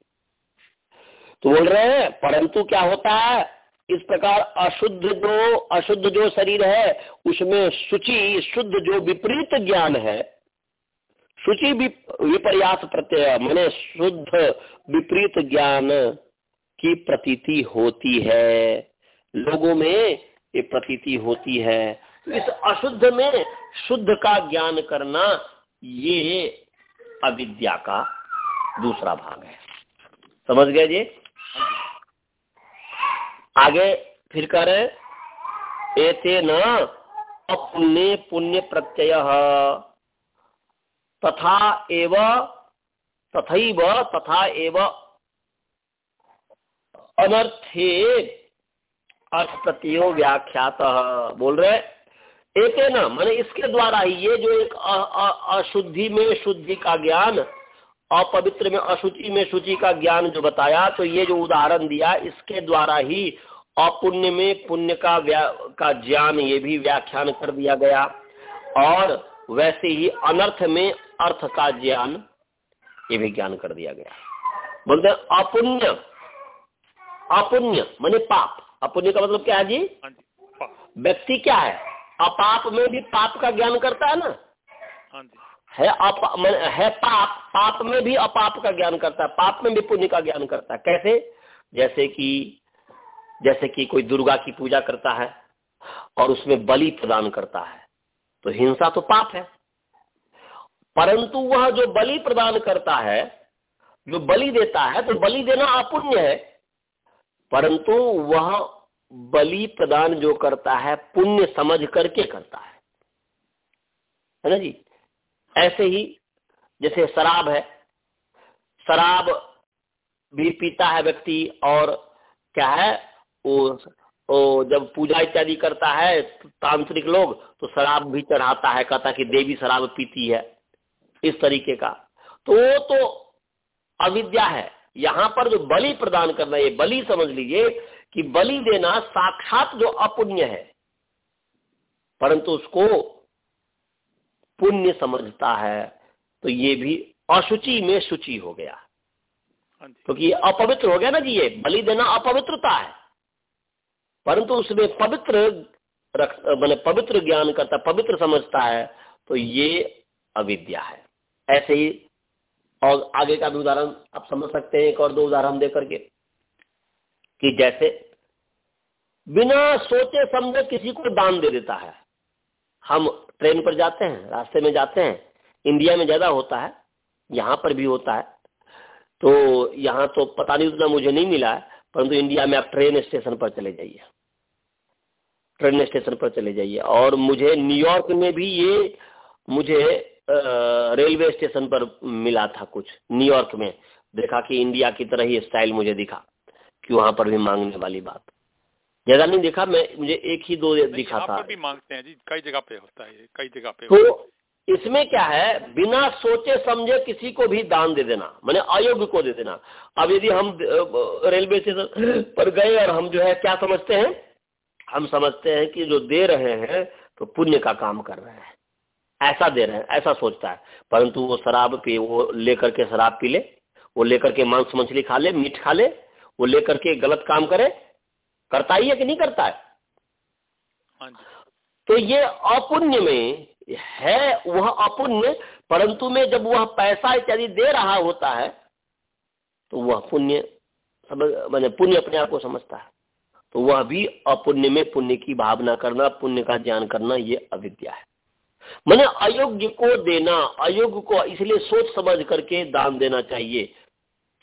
तो बोल रहे हैं, परंतु क्या होता है? इस प्रकार अशुद्ध जो अशुद्ध जो शरीर है, उसमें शुचि, शुद्ध जो विपरीत ज्ञान है शुचि विपर्यास प्रत्यय, मैंने शुद्ध विपरीत ज्ञान की प्रतीति होती है। लोगों में ये प्रतीति होती है। इस अशुद्ध में शुद्ध का ज्ञान करना, ये अविद्या का दूसरा भाग है। समझ गए जी? आगे फिर करें एते न अपुण्य पुण्य प्रत्यय तथा एव, तथैव, तथा एव। अनर्थे अर्थ प्रत्यो व्याख्यात। बोल रहे? एक ना मैंने इसके द्वारा ही ये जो एक अशुद्धि में शुद्धि का ज्ञान, अपवित्र में अशुचि में शुचि का ज्ञान जो बताया तो ये जो उदाहरण दिया, इसके द्वारा ही अपुण्य में पुण्य का का ज्ञान ये भी व्याख्यान कर दिया गया। और वैसे ही अनर्थ में अर्थ का ज्ञान ये भी ज्ञान कर दिया गया। बोलते अपुण्य। अपुण्य माने पाप। अपुण्य का मतलब क्या है जी? हाँ व्यक्ति क्या है? अपाप में भी पाप का ज्ञान करता है ना? हाँ है अप है पाप। पाप में भी अपाप का ज्ञान करता है। पाप में भी पुण्य का ज्ञान करता है। कैसे? जैसे कि जैसे कि कोई दुर्गा की पूजा करता है और उसमें बलि प्रदान करता है। तो हिंसा तो पाप है। परंतु वह जो बलि प्रदान करता है, जो बलि देता है तो बलि देना अपुण्य है। परंतु वह बलि प्रदान जो करता है, पुण्य समझ करके करता है। है ना जी? ऐसे ही जैसे शराब है, शराब भी पीता है व्यक्ति और क्या है, वो वो जब पूजा इत्यादि करता है तांत्रिक लोग तो शराब भी चढ़ाता है, कहता कि देवी शराब पीती है। इस तरीके का। तो वो तो अविद्या है। यहाँ पर जो बलि प्रदान करना ये बलि समझ लीजिए कि बलि देना साक्षात जो अपुण्य है परंतु उसको पुण्य समझता है तो ये भी अशुचि में शुचि हो गया। क्योंकि तो अपवित्र हो गया ना जी ये बलि देना अपवित्रता है। परंतु उसमें पवित्र रख मैंने पवित्र ज्ञान करता पवित्र समझता है तो ये अविद्या है। ऐसे ही, और आगे का भी उदाहरण आप समझ सकते हैं, एक और दो उदाहरण दे करके, कि जैसे, बिना सोचे समझे किसी को दान दे देता है। हम ट्रेन पर जाते हैं, रास्ते में जाते हैं, इंडिया में ज़्यादा होता है, यहाँ पर भी होता है तो यहाँ तो पता नहीं उतना मुझे नहीं मिला है, परंतु इंडिया में आप ट्रेन स्टेशन पर चले जाइए। ट्रेन स्टेशन पर चले जाइए, और मुझे न्यूयॉर्क में भी ये, मुझे रेलवे स्टेशन पर मिला था कुछ न्यूयॉर्क में। देखा कि इंडिया की तरह ही स्टाइल मुझे दिखा कि वहाँ पर भी मांगने वाली बात। ज़्यादा नहीं देखा मैं मुझे एक ही दो दिखा था। भी मांगते हैं जी कई जगह पे होता है कई जगह पे तो इसमें क्या है बिना सोचे समझे किसी को भी दान दे देना मैंने अयोग्य को दे देना। अब यदि हम रेलवे स्टेशन पर गए और हम जो है क्या समझते हैं? हम समझते हैं कि जो दे रहे हैं तो पुण्य का काम कर रहे हैं। ऐसा दे रहे हैं ऐसा सोचता है। परंतु वो शराब पी वो लेकर के शराब पी ले वो लेकर के मांस मछली खा ले मीट खा ले वो लेकर के गलत काम करे करता ही है कि नहीं करता है? हाँ तो ये अपुण्य में है वह अपुण्य परंतु में जब वह पैसा इत्यादि दे रहा होता है तो वह पुण्य मैंने पुण्य अपने आप को समझता है। तो वह भी अपुण्य में पुण्य की भावना करना पुण्य का ज्ञान करना ये अविद्या है। मैंने अयोग्य को देना अयोग्य को इसलिए सोच समझ करके दान देना चाहिए।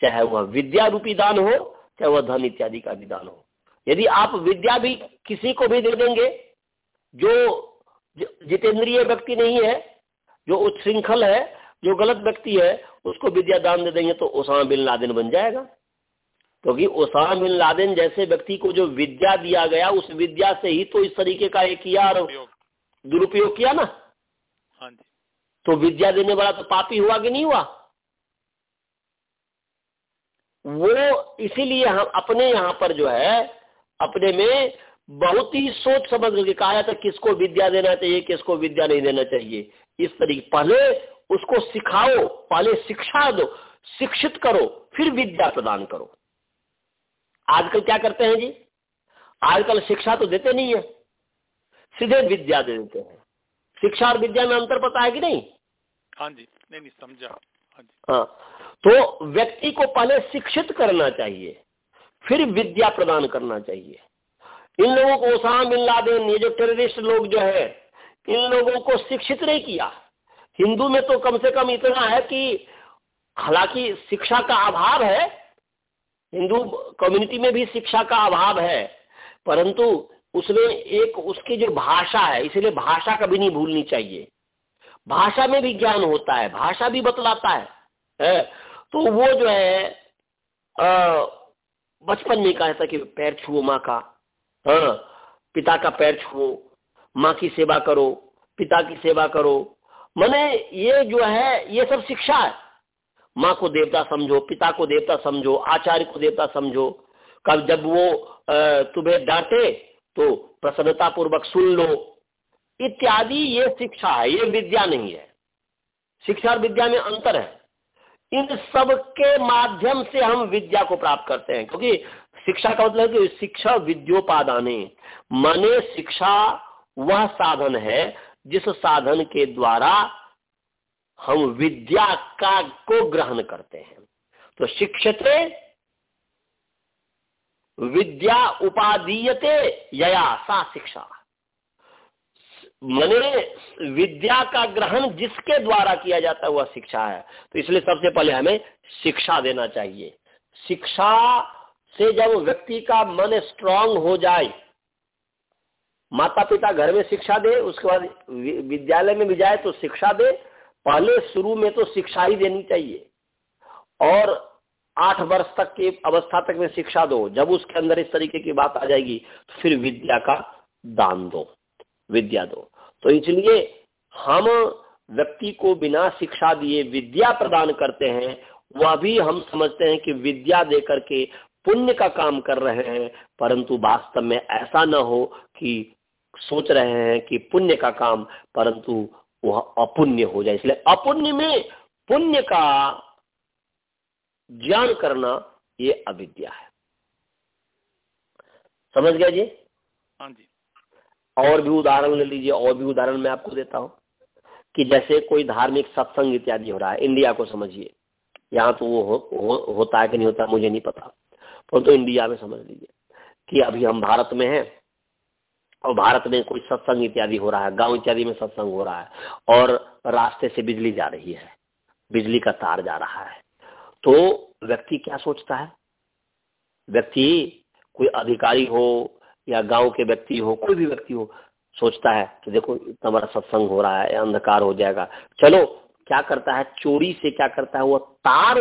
चाहे वह विद्या रूपी दान हो चाहे वह धन इत्यादि का भी दान हो। यदि आप विद्या भी किसी को भी दे देंगे जो जितेंद्रिय व्यक्ति नहीं है जो उच्छृंखल है जो गलत व्यक्ति है उसको विद्या दान दे देंगे तो ओसामा बिन लादेन बन जाएगा। क्योंकि तो ओसामा बिन लादेन जैसे व्यक्ति को जो विद्या दिया गया उस विद्या से ही तो इस तरीके का एक किया और दुरुपयोग किया ना। हाँ जी। तो विद्या देने वाला तो पापी हुआ कि नहीं हुआ? वो इसीलिए हम अपने यहाँ पर जो है, अपने में बहुत ही सोच समझ करके कहा था किसको विद्या देना चाहिए, किसको विद्या नहीं देना चाहिए। इस तरीके पहले उसको सिखाओ, पहले शिक्षा दो, शिक्षित करो, फिर विद्या प्रदान करो। आजकल क्या करते हैं जी? आजकल शिक्षा तो देते नहीं है, सीधे विद्या दे देते हैं। शिक्षा और विद्या में अंतर पता है कि नहीं? हाँ जी नहीं नहीं समझा। हाँ हाँ तो व्यक्ति को पहले शिक्षित करना चाहिए फिर विद्या प्रदान करना चाहिए। इन लोगों को ओसामा बिन लादेन ये जो टेररिस्ट लोग जो है इन लोगों को शिक्षित नहीं किया। हिंदू में तो कम से कम इतना है कि हालाँकि शिक्षा का अभाव है हिंदू कम्युनिटी में भी शिक्षा का अभाव है परंतु उसमें एक उसकी जो भाषा है इसलिए भाषा कभी नहीं भूलनी चाहिए। भाषा में भी ज्ञान होता है भाषा भी बतलाता है, है? तो वो जो है बचपन में कहा था कि पैर छुओ माँ का हाँ? पिता का पैर छुओ माँ की सेवा करो पिता की सेवा करो। मैंने ये जो है ये सब शिक्षा है। माँ को देवता समझो पिता को देवता समझो आचार्य को देवता समझो। कब जब वो तुम्हें डांटे तो प्रसन्नता पूर्वक सुन लो। इत्यादि ये शिक्षा है, ये विद्या नहीं है। शिक्षा और विद्या में अंतर है। इन सब के माध्यम से हम विद्या को प्राप्त करते हैं, क्योंकि शिक्षा का मतलब कि शिक्षा विद्योपादाने। माने शिक्षा वह साधन है, जिस साधन के द्वारा हम विद्या का को ग्रहण करते हैं। तो शिक्षते विद्या उपादीयते यया, सा शिक्षा। मने विद्या का ग्रहण जिसके द्वारा किया जाता है, वह शिक्षा है। तो इसलिए सबसे पहले हमें शिक्षा देना चाहिए। शिक्षा से जब व्यक्ति का मन स्ट्रांग हो जाए माता पिता घर में शिक्षा दे, उसके बाद विद्यालय में भी जाए तो शिक्षा दे, पहले शुरू में तो शिक्षा ही देनी चाहिए। और आठ वर्ष तक की अवस्था तक में शिक्षा दो। जब उसके अंदर इस तरीके की बात आ जाएगी तो फिर विद्या का दान दो। विद्या दो। तो इसलिए हम व्यक्ति को बिना शिक्षा दिए विद्या प्रदान करते हैं, वह भी हम समझते हैं कि विद्या देकर के पुण्य का काम कर रहे हैं, परंतु वास्तव में ऐसा न हो कि सोच रहे हैं कि पुण्य का काम, परंतु वह अपुण्य हो जाए। इसलिए अपुण्य में पुण्य का ज्ञान करना ये अविद्या है। समझ गया जी? हाँ जी। और भी उदाहरण ले लीजिए और भी उदाहरण मैं आपको देता हूँ कि जैसे कोई धार्मिक सत्संग इत्यादि हो रहा है इंडिया को समझिए। यहाँ तो वो हो, हो, होता है कि नहीं होता मुझे नहीं पता। परंतु तो इंडिया में समझ लीजिए कि अभी हम भारत में हैं और भारत में कोई सत्संग इत्यादि हो रहा है गाँव इत्यादि में सत्संग हो रहा है और रास्ते से बिजली जा रही है बिजली का तार जा रहा है। तो व्यक्ति क्या सोचता है? व्यक्ति कोई अधिकारी हो या गाँव के व्यक्ति हो, कोई भी व्यक्ति हो, सोचता है कि देखो इतना बड़ा सत्संग हो रहा है, अंधकार हो जाएगा। चलो, क्या करता है? चोरी से क्या करता है? वह तार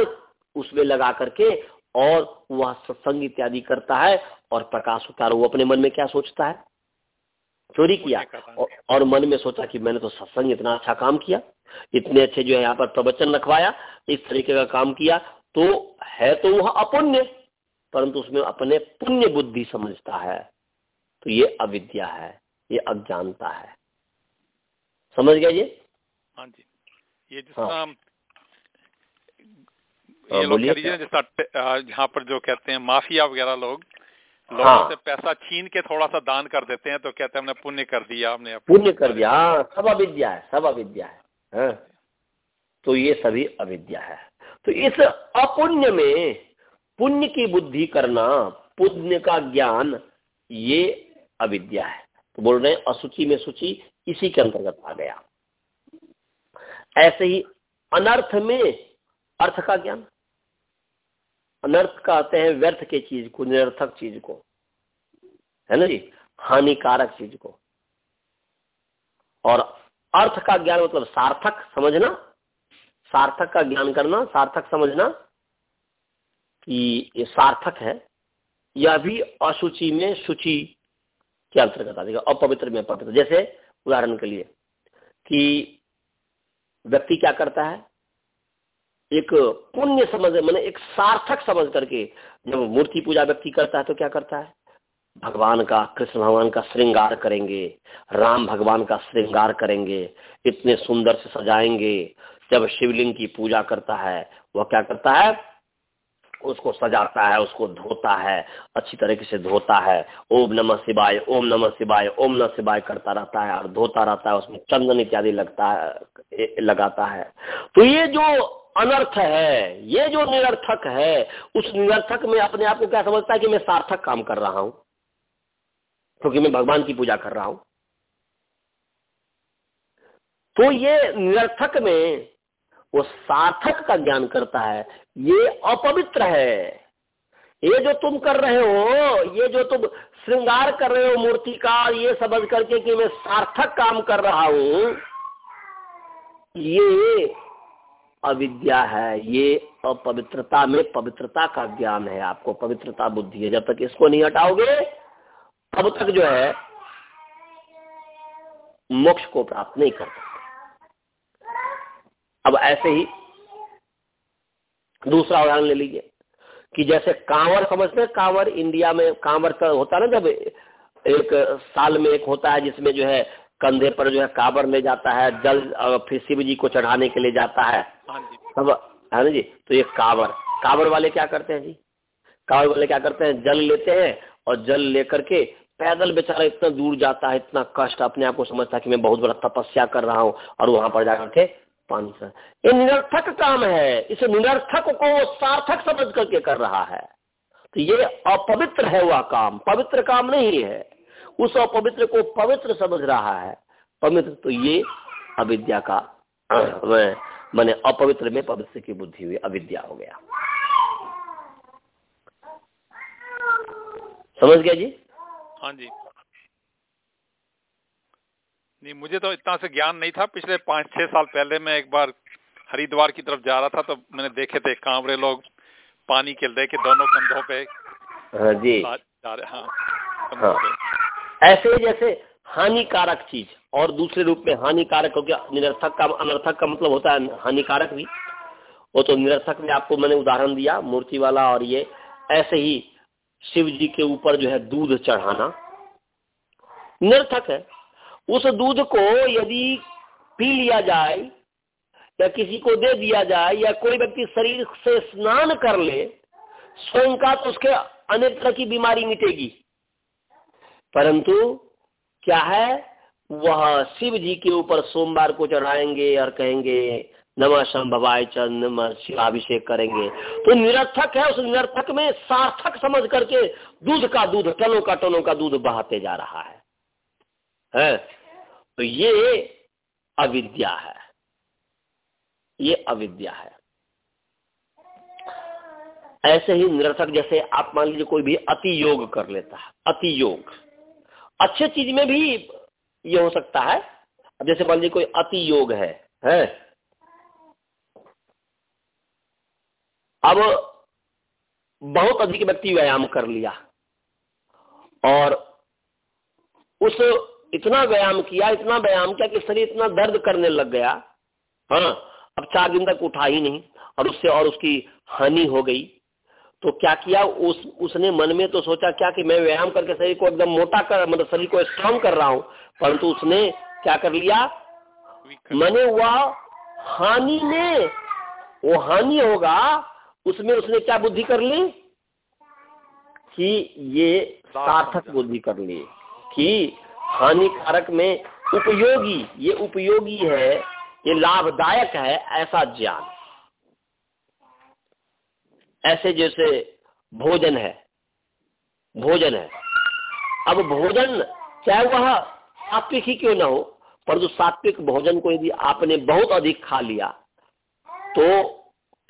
उसमें लगा करके और वह सत्संग इत्यादि करता है और प्रकाश उतार, वो अपने मन में क्या सोचता है? चोरी किया और, मन में सोचा कि मैंने तो सत्संग इतना अच्छा काम किया इतने अच्छे जो है यहाँ पर प्रवचन रखवाया इस तरीके का काम किया तो है तो वह अपुण्य परंतु उसमें अपने पुण्य बुद्धि समझता है। तो ये अविद्या है ये अज्ञानता है। समझ गया ये हाँ जी। ये जिस हाँ। ये हाँ, लोग जैसा यहाँ पर जो कहते हैं माफिया वगैरह लोग लोगों हाँ। से पैसा छीन के थोड़ा सा दान कर देते हैं तो कहते हैं हमने पुण्य कर दिया हमने पुण्य कर दिया। हाँ सब अविद्या है सब अविद्या है हाँ? तो ये सभी अविद्या है। तो इस अपुण्य में पुण्य की बुद्धि करना पुण्य का ज्ञान ये अविद्या है। तो बोल रहे हैं असुचि में सूची इसी के अंतर्गत आ गया। ऐसे ही अनर्थ में अर्थ का ज्ञान। अनर्थ कहते हैं व्यर्थ के चीज़ को, निरर्थक चीज़ को। है ना जी? हानिकारक चीज़ को। और अर्थ का ज्ञान मतलब सार्थक समझना, सार्थक का ज्ञान करना, सार्थक समझना कि ये सार्थक है। यह भी अशुचि में शुचि के अंतर्गत आ जाएगा, अपवित्र में पवित्र जैसे उदाहरण के लिए कि व्यक्ति क्या करता है? एक पुण्य समझ, मैंने एक सार्थक समझ करके जब मूर्ति पूजा व्यक्ति करता है तो क्या करता है? भगवान का, कृष्ण भगवान का श्रृंगार करेंगे, राम भगवान का श्रृंगार करेंगे, इतने सुंदर से सजाएँगे। जब शिवलिंग की पूजा करता है, वह क्या करता है? उसको सजाता है, उसको धोता है, अच्छी तरीके से धोता है। ओम नमः शिवाय, ओम नमः शिवाय, ओम नमः शिवाय करता रहता है और धोता रहता है, उसमें चंदन इत्यादि लगता है लगाता है। तो ये जो अनर्थ है। ये जो निरर्थक है, उस निरर्थक में अपने आप को क्या समझता है कि मैं सार्थक काम कर रहा हूँ? क्योंकि तो मैं भगवान की पूजा कर रहा हूँ। तो ये निरर्थक में वो सार्थक का ज्ञान करता है। ये अपवित्र है। ये जो तुम कर रहे हो, ये जो तुम श्रृंगार कर रहे हो मूर्ति का ये समझ करके कि मैं सार्थक काम कर रहा हूँ, ये अविद्या है, ये अपवित्रता में पवित्रता का ज्ञान है आपको, पवित्रता बुद्धि है। जब तक इसको नहीं हटाओगे, तब तक जो है, मोक्ष को प्राप्त नहीं कर सकते। अब ऐसे ही दूसरा उदाहरण ले लीजिए कि जैसे कांवर, समझते हैं कांवर, इंडिया में कांवर का होता है ना, जब एक साल में एक होता है जिसमें जो है कंधे पर जो है काबर ले जाता है जल फिर शिव जी को चढ़ाने के लिए जाता है। हाँ सब है ना जी? तो ये काबर काबर वाले क्या करते हैं जी? काबर वाले क्या करते हैं? जल लेते हैं और जल लेकर के पैदल बेचारा इतना दूर जाता है इतना कष्ट अपने आप को समझता है कि मैं बहुत बड़ा तपस्या कर रहा हूँ और वहाँ पर जाकर के पानी से। ये निरर्थक काम है। इस निरर्थक को सार्थक समझ करके कर रहा है। तो ये अपवित्र है वह काम। पवित्र काम नहीं है। उस अपवित्र को पवित्र समझ रहा है। पवित्र तो ये अविद्या का मैंने अपवित्र में पवित्र की बुद्धि हुई अविद्या हो गया। समझ गया जी? हाँ जी। नहीं मुझे तो इतना से ज्ञान नहीं था। पिछले पाँच छह साल पहले मैं एक बार हरिद्वार की तरफ़ जा रहा था तो मैंने देखे थे कांवरे लोग पानी के दे के दोनों कंधों पे हाँ जी। जा हाँ, हाँ। ऐसे जैसे हानिकारक चीज़, और दूसरे रूप में हानिकारक हो गया, निरर्थक का, अनर्थक का मतलब होता है हानिकारक भी। वो तो निरर्थक में आपको मैंने उदाहरण दिया, मूर्ति वाला और ये, ऐसे ही शिव जी के ऊपर जो है दूध चढ़ाना। निरर्थक है। उस दूध को यदि पी लिया जाए, या किसी को दे दिया जाए, या कोई व्यक्ति शरीर से स्नान कर ले, स्वयं का तो उसके अनेक तरह की बीमारी मिटेगी। परंतु क्या है? वह शिव जी के ऊपर सोमवार को चढ़ाएँगे और कहेंगे, नमः संभवाय चंद नमः शिवाभिषेक करेंगे। तो निरर्थक है उस निरर्थक में सार्थक समझ करके दूध का दूध, टनों का टनों का दूध बहाते जा रहा है। है? तो ये अविद्या है। ये अविद्या है। ऐसे ही निरर्थक जैसे आप मान लीजिए कोई भी अति योग कर लेता है। अति योग अच्छे चीज़ में भी ये हो सकता है। जैसे मान लीजिए कोई अति योग है है? अब बहुत अधिक व्यक्ति व्यायाम कर लिया और उस इतना व्यायाम किया, इतना व्यायाम किया कि शरीर इतना दर्द करने लग गया हाँ? अब चार दिन तक उठा ही नहीं और उससे और उसकी हानि हो गई। तो क्या किया? उस, उसने मन में तो सोचा क्या कि मैं व्यायाम करके शरीर को एकदम मोटा कर मतलब शरीर को स्ट्रांग कर रहा हूँ, परंतु उसने क्या कर लिया? मैंने वह हानि में वो हानि होगा, उसमें उसने क्या बुद्धि कर ली? कि ये सार्थक बुद्धि कर ली, कि हानिकारक में उपयोगी, ये उपयोगी है, ये लाभदायक है, ऐसा ज्ञान। ऐसे जैसे भोजन है भोजन है। अब भोजन, चाहे वह सात्विक ही क्यों ना हो, परंतु सात्विक भोजन को यदि आपने बहुत अधिक खा लिया तो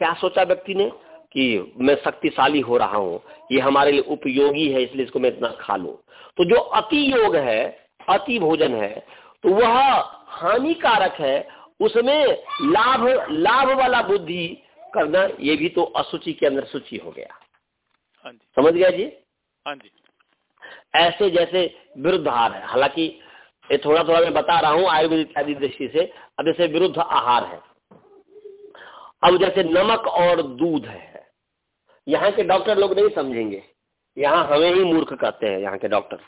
क्या सोचा व्यक्ति ने कि मैं शक्तिशाली हो रहा हूँ, ये हमारे लिए उपयोगी है, इसलिए इसको मैं इतना खा लू। तो जो अति योग है, अति भोजन है तो वह हानिकारक है, उसमें लाभ लाभ वाला बुद्धि करना ये भी तो असुचि के अंदर सूची हो गया। हाँ समझ गया जी? हाँ जी। ऐसे जैसे विरुद्ध आहार है। हालाँकि ये थोड़ा थोड़ा मैं बता रहा हूँ आयुर्वेद इत्यादि दृष्टि से अब जैसे विरुद्ध आहार है। अब जैसे नमक और दूध है। यहाँ के डॉक्टर लोग नहीं समझेंगे। यहाँ हमें ही मूर्ख कहते हैं यहाँ के डॉक्टर।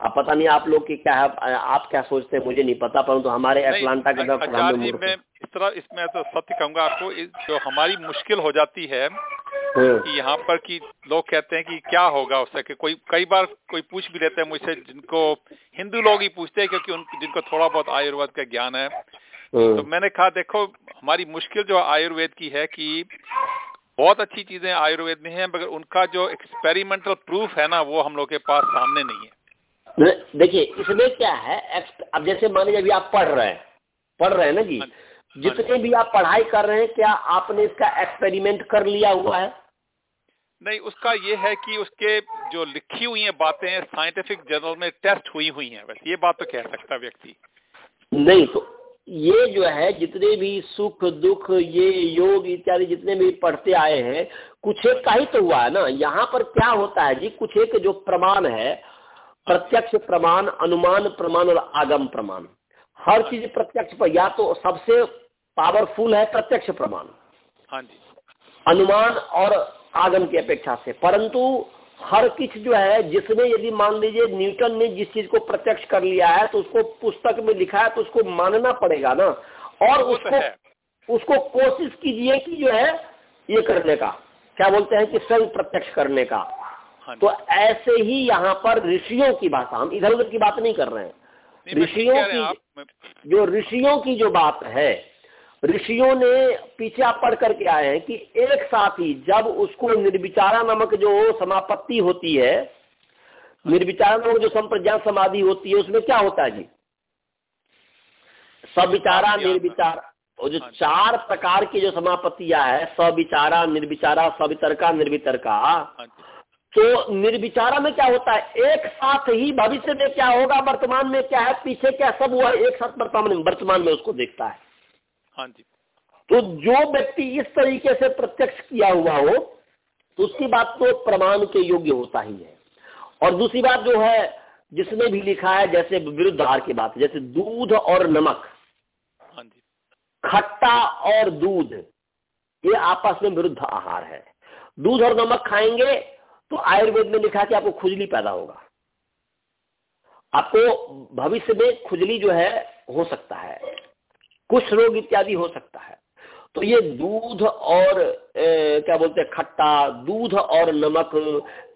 अब पता नहीं आप लोग की क्या है आप क्या सोचते हैं मुझे नहीं पता परंतु हमारे अटलांटा के डॉक्टर हमें मैं इस तरह इसमें तो सत्य कहूँगा आपको जो हमारी मुश्किल हो जाती है हम्म। कि यहाँ पर कि लोग कहते हैं कि क्या होगा उससे कि कोई कई बार कोई पूछ भी लेते हैं मुझसे जिनको हिंदू लोग ही पूछते हैं क्योंकि उन जिनको थोड़ा बहुत आयुर्वेद का ज्ञान है हम्म। तो मैंने कहा देखो हमारी मुश्किल जो आयुर्वेद की है कि बहुत अच्छी चीज़ें आयुर्वेद में है मगर उनका जो एक्सपेरिमेंटल प्रूफ है ना वो हम लोग के पास सामने नहीं है देखिए इसमें क्या है अब जैसे मान लीजिए अभी आप पढ़ रहे हैं पढ़ रहे हैं ना जी हाँ हाँ जितने भी आप पढ़ाई कर रहे हैं क्या आपने इसका एक्सपेरिमेंट कर लिया हुआ है? नहीं उसका ये है कि उसके जो लिखी हुई है बातें साइंटिफिक जर्नल में टेस्ट हुई हुई हैं बस ये बात तो कह सकता व्यक्ति। नहीं तो ये जो है जितने भी सुख दुख ये योग इत्यादि जितने भी पढ़ते आए हैं कुछ एक का ही तो हुआ है ना? यहाँ पर क्या होता है जी कुछ एक जो प्रमाण है प्रत्यक्ष प्रमाण अनुमान प्रमाण और आगम प्रमाण। हर चीज़ प्रत्यक्ष पर या तो सबसे पावरफुल है प्रत्यक्ष प्रमाण। हाँ जी। अनुमान और आगम की अपेक्षा से। परंतु हर किस जो है जिसने यदि मान लीजिए न्यूटन ने जिस चीज़ को प्रत्यक्ष कर लिया है तो उसको पुस्तक में लिखा है तो उसको मानना पड़ेगा ना। और तो उसको उसको कोशिश कीजिए कि जो है ये करने का। क्या बोलते हैं कि स्वयं प्रत्यक्ष करने का। हाँ तो ऐसे ही यहाँ पर ऋषियों की भाषा हम इधर उधर की बात नहीं कर रहे हैं। ऋषियों की जो ऋषियों की जो बात है ऋषियों ने पीछे आप पढ़ करके आए हैं कि एक साथ ही जब उसको निर्विचारा नामक जो समापत्ति होती है निर्विचारा नामक जो संप्रज्ञान समाधि होती है उसमें क्या होता है जी? सविचारा निर्विचार। और जो हाँ चार प्रकार की जो समापत्तियाँ है सविचारा निर्विचारा सवितरका निर्वितरका हाँ तो निर्विचारा में क्या होता है? एक साथ ही भविष्य में क्या होगा? वर्तमान में क्या है? पीछे क्या सब हुआ एक साथ वर्तमान में वर्तमान में उसको देखता है। हाँ जी। तो जो व्यक्ति इस तरीके से प्रत्यक्ष किया हुआ हो तो उसकी बात तो प्रमाण के योग्य होता ही है। और दूसरी बात जो है जिसने भी लिखा है जैसे विरुद्ध आहार की बात जैसे दूध और नमक हाँ जी। खट्टा और दूध ये आपस में विरुद्ध आहार है। दूध और नमक खाएँगे तो आयुर्वेद में लिखा कि आपको खुजली पैदा होगा। आपको भविष्य में खुजली जो है हो सकता है। कुछ रोग इत्यादि हो सकता है। तो ये दूध और ए, क्या बोलते हैं खट्टा दूध और नमक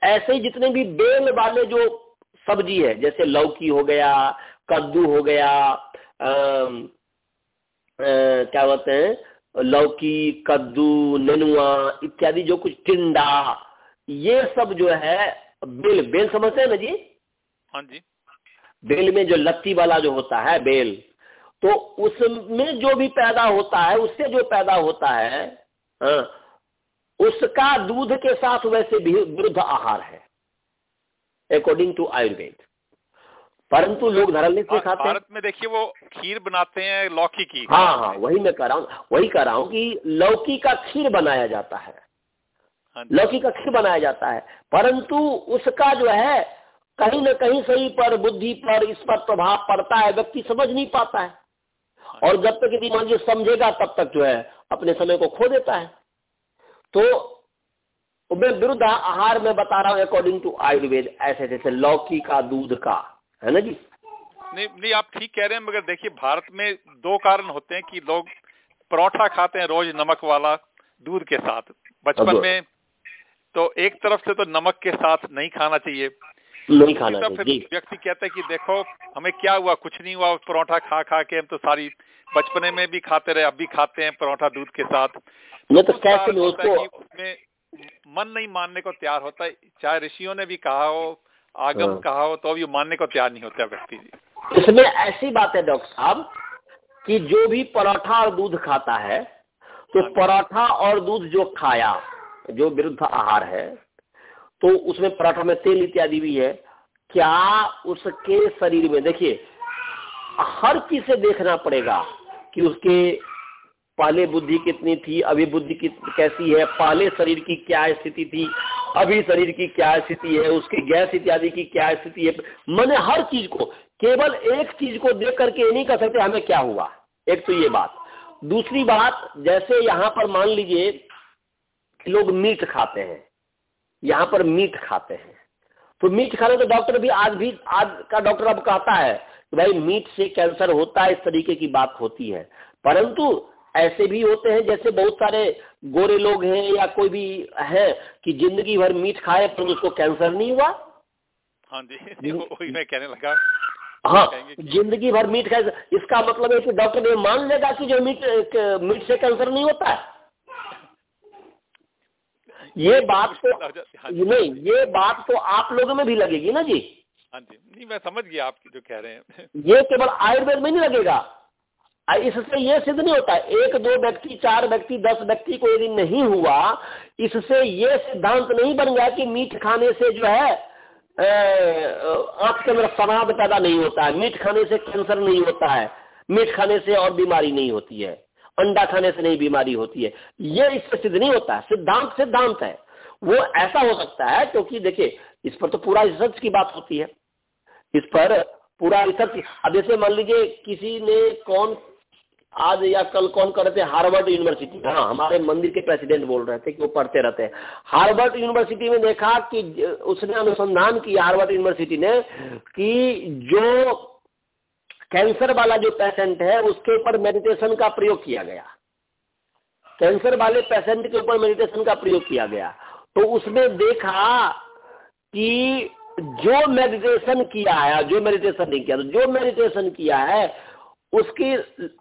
ऐसे जितने भी बेल वाले जो सब्ज़ी है जैसे लौकी हो गया कद्दू हो गया आ, आ, क्या बोलते हैं लौकी कद्दू ननुआ इत्यादि जो कुछ टिंडा ये सब जो है बेल बेल समझते हैं ना जी? हाँ जी। बेल में जो लत्ती वाला जो होता है बेल तो उसमें जो भी पैदा होता है उससे जो पैदा होता है हाँ, उसका दूध के साथ वैसे भी विरुद्ध आहार है अकॉर्डिंग टू आयुर्वेद परंतु लोग धरल से खाते। हैं भारत में देखिए वो खीर बनाते हैं लौकी की। हाँ हाँ वही मैं कह रहा हूँ वही कह रहा हूँ कि लौकी का खीर बनाया जाता है। हाँ लौकी का खीर बनाया जाता है परंतु उसका जो है कहीं न कहीं सही पर बुद्धि पर इस पर प्रभाव पड़ता है व्यक्ति समझ नहीं पाता है। और जब तक यदि मान समझेगा तब तक जो है अपने समय को खो देता है। तो मैं विरुद्ध आहार में बता रहा हूँ अकॉर्डिंग टू आयुर्वेद ऐसे जैसे लौकी का दूध का है ना जी? नहीं नहीं आप ठीक कह रहे हैं मगर देखिए भारत में दो कारण होते हैं कि लोग परोठा खाते हैं रोज नमक वाला दूध के साथ। बचपन में तो एक तरफ़ से तो नमक के साथ नहीं खाना चाहिए नहीं खाना चाहिए व्यक्ति कहता है कि देखो हमें क्या हुआ? कुछ नहीं हुआ परोठा खा खा के हम तो सारी बचपने में भी खाते रहे अब भी खाते हैं परोठा दूध के साथ। मैं तो कैसे उसको मन नहीं मानने को तैयार होता है। चाहे ऋषियों ने भी कहा हो आगम हाँ। कहा हो तो भी मानने को तैयार नहीं होता व्यक्ति जी। इसमें ऐसी बात है डॉक्टर साहब कि जो भी पराठा और दूध खाता है तो हाँ। पराठा और दूध जो खाया जो विरुद्ध आहार है तो उसमें पराठा में तेल इत्यादि भी है। क्या उसके शरीर में, देखिए, हर चीज़ से देखना पड़ेगा कि उसके पहले बुद्धि कितनी थी अभी बुद्धि कैसी है पहले शरीर की क्या स्थिति थी, अभी शरीर की क्या स्थिति है, उसकी गैस इत्यादि की क्या स्थिति है। मैंने हर चीज़ को, केवल एक चीज़ को देख करके ये नहीं कर सकते हमें क्या हुआ। एक तो ये बात। दूसरी बात, जैसे यहाँ पर मान लीजिए लोग मीट खाते हैं। यहाँ पर मीट खाते हैं। तो मीट खाने तो डॉक्टर भी आज भी आज का डॉक्टर अब कहता है कि भाई मीट से कैंसर होता है इस तरीके की बात होती है। परंतु ऐसे भी होते हैं जैसे बहुत सारे गोरे लोग हैं या कोई भी है कि ज़िंदगी भर मीट खाए पर उसको कैंसर नहीं हुआ? हाँ जी वही मैं कहने लगा। हाँ ज़िंदगी भर मीट खाए इसका मतलब है कि डॉक्टर ये मान लेगा कि जो मीट मीट से कैंसर नहीं होता है। ये बात तो हाँ नहीं ये बात तो आप लोगों में भी लगेगी ना जी। हाँ जी नहीं मैं समझ गया आप जो कह रहे हैं। ये केवल आयुर्वेद में नहीं लगेगा। इससे ये सिद्ध नहीं होता एक दो व्यक्ति चार व्यक्ति दस व्यक्ति को यदि नहीं हुआ इससे ये सिद्धांत नहीं बन गया कि मीट खाने से जो है आँख के अंदर सवाद पैदा नहीं होता है मीट खाने से कैंसर नहीं होता है मीट खाने से और बीमारी नहीं होती है। अंडा खाने से नहीं बीमारी होती है। ये इससे सिद्ध नहीं होता, सिद्धांत सिद्धांत है। वो ऐसा हो सकता है क्योंकि देखिए, इस पर तो पूरा रिसर्च की बात होती है। इस पर पूरा रिसर्च अब जैसे मान लीजिए, किसी ने कौन आज या कल कौन कर रहे थे? Harvard University. हाँ हमारे मंदिर के प्रेसिडेंट बोल रहे थे कि वो पढ़ते रहते हैं। हार्वर्ड यूनिवर्सिटी में देखा कि, उसने अनुसंधान किया, हार्वर्ड यूनिवर्सिटी ने, कि जो कैंसर वाला जो पेशेंट है, उसके ऊपर मेडिटेशन का प्रयोग किया गया। कैंसर वाले पेशेंट के ऊपर मेडिटेशन का प्रयोग किया गया। तो उसमें देखा कि जो मेडिटेशन किया है, जो मेडिटेशन नहीं किया तो जो मेडिटेशन किया है, उसकी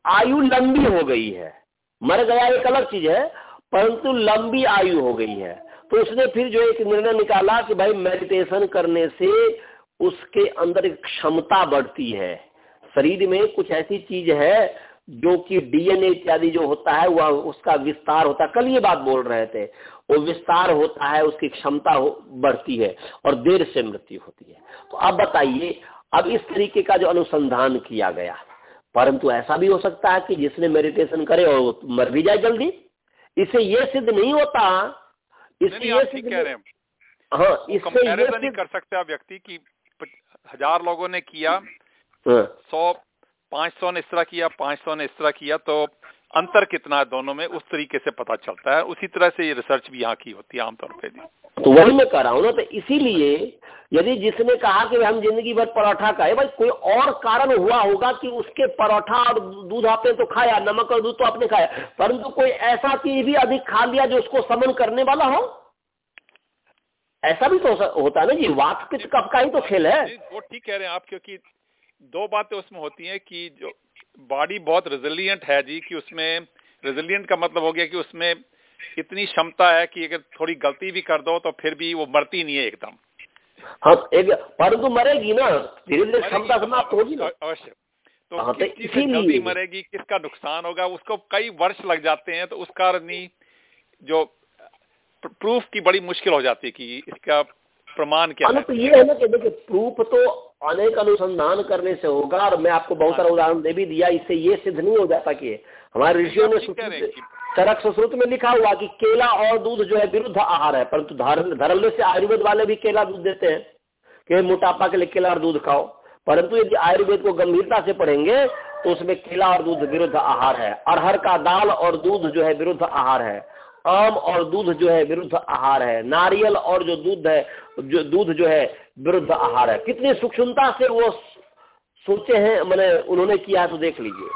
आयु लंबी हो गई है। मर गया एक अलग चीज़ है, परंतु लंबी आयु हो गई है। तो उसने फिर जो एक निर्णय निकाला कि भाई मेडिटेशन करने से उसके अंदर एक क्षमता बढ़ती है। शरीर में कुछ ऐसी चीज़ है जो कि डीएनए इत्यादि जो होता है वह उसका विस्तार होता है। कल ये बात बोल रहे थे वो विस्तार होता है उसकी क्षमता बढ़ती है और देर से मृत्यु होती है। तो अब बताइए अब इस तरीके का जो अनुसंधान किया गया परंतु ऐसा भी हो सकता है कि जिसने मेडिटेशन करे और मर भी जाए जल्दी? इससे ये सिद्ध नहीं होता इससे ये सिद्ध कह रहे हैं। हाँ इससे ये नहीं कर सकते व्यक्ति की हज़ार लोगों ने किया। सौ पाँच सौ ने इस तरह किया पाँच सौ ने इस तरह किया तो अंतर कितना है दोनों में उस तरीके से पता चलता है। उसी तरह से ये रिसर्च भी यहाँ की होती है आमतौर पर तो वही मैं कह रहा हूँ ना तो इसीलिए यदि जिसने कहा कि हम ज़िंदगी भर पराठा खाए भाई कोई और कारण हुआ होगा कि उसके पराठा और दूध आपने तो खाया नमक और दूध तो आपने खाया परंतु कोई ऐसा चीज़ भी अधिक खा लिया जो उसको समन करने वाला हो? ऐसा भी तो होता है ना जी वात कब का ही तो खेल है। वो ठीक कह रहे हैं आप क्योंकि दो बातें उसमें होती हैं कि जो बॉडी बहुत रेजिलियंट है जी कि उसमें रेजिलियंट का मतलब हो गया कि उसमें इतनी क्षमता है कि अगर थोड़ी गलती भी कर दो तो फिर भी वो मरती नहीं है एकदम। हाँ एक परंतु मरेगी ना धीरे धीरे क्षमता समाप्त होगी ना। अवश्य। तो हाँ, तो इसीलिए मरेगी किसका नुकसान होगा उसको कई वर्ष लग जाते हैं तो उस कारण ही जो प्रूफ की बड़ी मुश्किल हो जाती है कि इसका प्रमाण क्या है तो ये है? ना कि देखिए प्रूफ तो अनेक अनुसंधान करने से होगा और मैं आपको बहुत सारा उदाहरण दे भी दिया इससे ये सिद्ध नहीं हो जाता कि हमारे ऋषियों ने चरक सुश्रुत में लिखा हुआ कि केला और दूध जो है विरुद्ध आहार है परंतु धर्म से आयुर्वेद वाले भी केला दूध देते हैं कि मोटापा के लिए केला और दूध खाओ। परंतु यदि आयुर्वेद को गंभीरता से पढ़ेंगे तो उसमें केला और दूध विरुद्ध आहार है अरहर का दाल और दूध जो है विरुद्ध आहार है। आम और दूध जो है विरुद्ध आहार है। नारियल और जो दूध है, जो दूध जो है, विरुद्ध आहार है। कितनी सूक्ष्मता से वो सोचे हैं, मैंने उन्होंने किया तो देख लीजिए।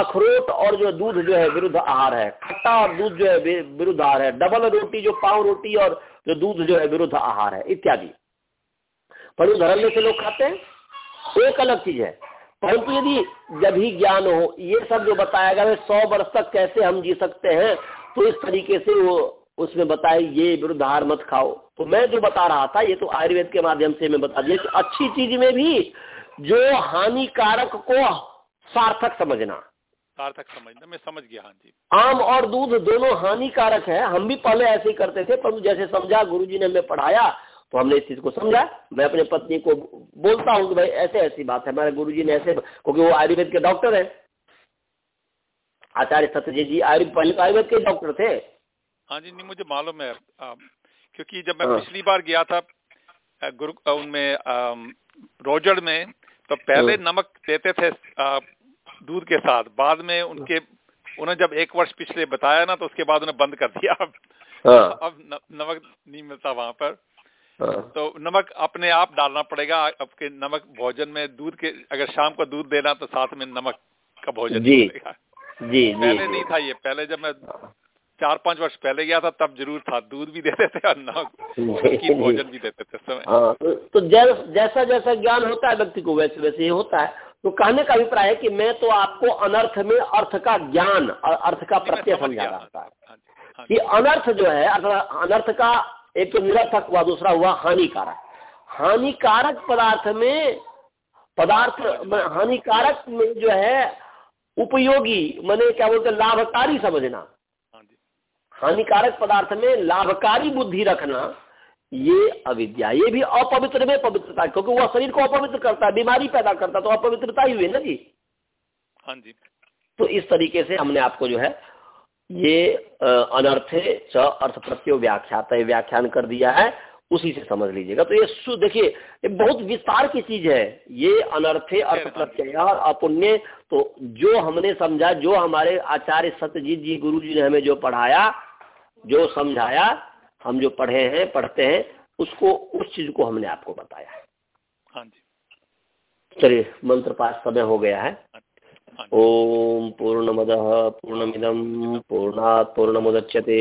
अखरोट और जो दूध जो है, विरुद्ध आहार है। खट्टा और दूध जो है विरुद्ध आहार है। डबल रोटी, जो पाव रोटी और जो दूध जो है, विरुद्ध आहार है। इत्यादि। परंतु धर्म में से लोग खाते हैं। एक अलग चीज़ है। परंतु यदि जब ही ज्ञान हो, ये सब जो बताया गया है, सौ वर्ष तक कैसे हम जी सकते हैं? तो इस तरीके से वो उसमें बताए ये विरुद्ध आहार मत खाओ। तो मैं जो बता रहा था ये तो आयुर्वेद के माध्यम से मैं बता दिया कि अच्छी चीज़ में भी जो हानिकारक को सार्थक समझना। सार्थक समझना मैं समझ गया हाँ जी। आम और दूध दोनों हानिकारक है। हम भी पहले ऐसे ही करते थे परंतु जैसे समझा गुरुजी ने हमें पढ़ाया तो हमने इस चीज़ को समझा। मैं अपने पत्नी को बोलता हूँ कि भाई ऐसे ऐसी बात है। हमारे गुरु ने ऐसे क्योंकि वो आयुर्वेद के डॉक्टर है। आचार्य सत्यजी जी आयुर्वेद पहले तो आयुर्वेद के डॉक्टर थे। हाँ जी नहीं मुझे मालूम है क्योंकि जब मैं हाँ। पिछली बार गया था गुरु उनमें रोजड़ में तो पहले हाँ। नमक देते थे दूध के साथ। बाद में उनके उन्हें जब एक वर्ष पिछले बताया ना तो उसके बाद उन्हें बंद कर दिया। अब हाँ। अब नमक नहीं मिलता वहाँ पर। तो नमक अपने आप डालना पड़ेगा आपके नमक भोजन में दूध के अगर शाम को दूध देना तो साथ में नमक का भोजन जी। जी पहले जी, नहीं था ये। पहले जब मैं चार पाँच वर्ष पहले गया था तब ज़रूर था। दूध भी देते थे और नमक भोजन भी देते थे समय। हाँ, तो, तो जैसा जैसा ज्ञान होता है व्यक्ति को वैसे वैसे ही होता है। तो कहने का अभिप्राय है कि मैं तो आपको अनर्थ में अर्थ का ज्ञान और अर्थ का प्रत्यय समझा रहा था कि अनर्थ जो है अनर्थ का एक तो निरर्थक हुआ दूसरा हुआ हानिकारक। हानिकारक पदार्थ में पदार्थ हानिकारक में जो है उपयोगी मैंने क्या बोलते लाभकारी समझना। हाँ हानिकारक पदार्थ में लाभकारी बुद्धि रखना ये अविद्या ये भी अपवित्र में पवित्रता क्योंकि वह शरीर को अपवित्र करता है बीमारी पैदा करता है तो अपवित्रता ही हुई ना जी। हाँ जी। तो इस तरीके से हमने आपको जो है ये अनर्थे च अर्थ प्रत्यो व्याख्या व्याख्यान कर दिया है। उसी से समझ लीजिएगा। तो ये देखिए ये बहुत विस्तार की चीज़ है। ये अनर्थे अर्थ प्रत्यय और अपुण्य तो जो हमने समझा जो हमारे आचार्य सत्यजीत जी गुरु जी ने हमें जो पढ़ाया जो समझाया हम जो पढ़े हैं पढ़ते हैं उसको उस चीज़ को हमने आपको बताया। हाँ जी। चलिए मंत्र पाठ समय हो गया है। ओम पूर्णमद पूर्णमिदम पूर्ण पूर्णमुदच्यते।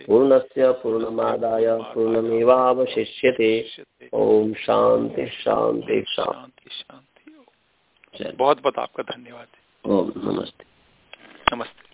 पूर्णस्य पूर्णमादाय पूर्णमेवावशिष्यते। ओम शांति शांति शांति। शांति बहुत बहुत आपका धन्यवाद। ओम नमस्ते।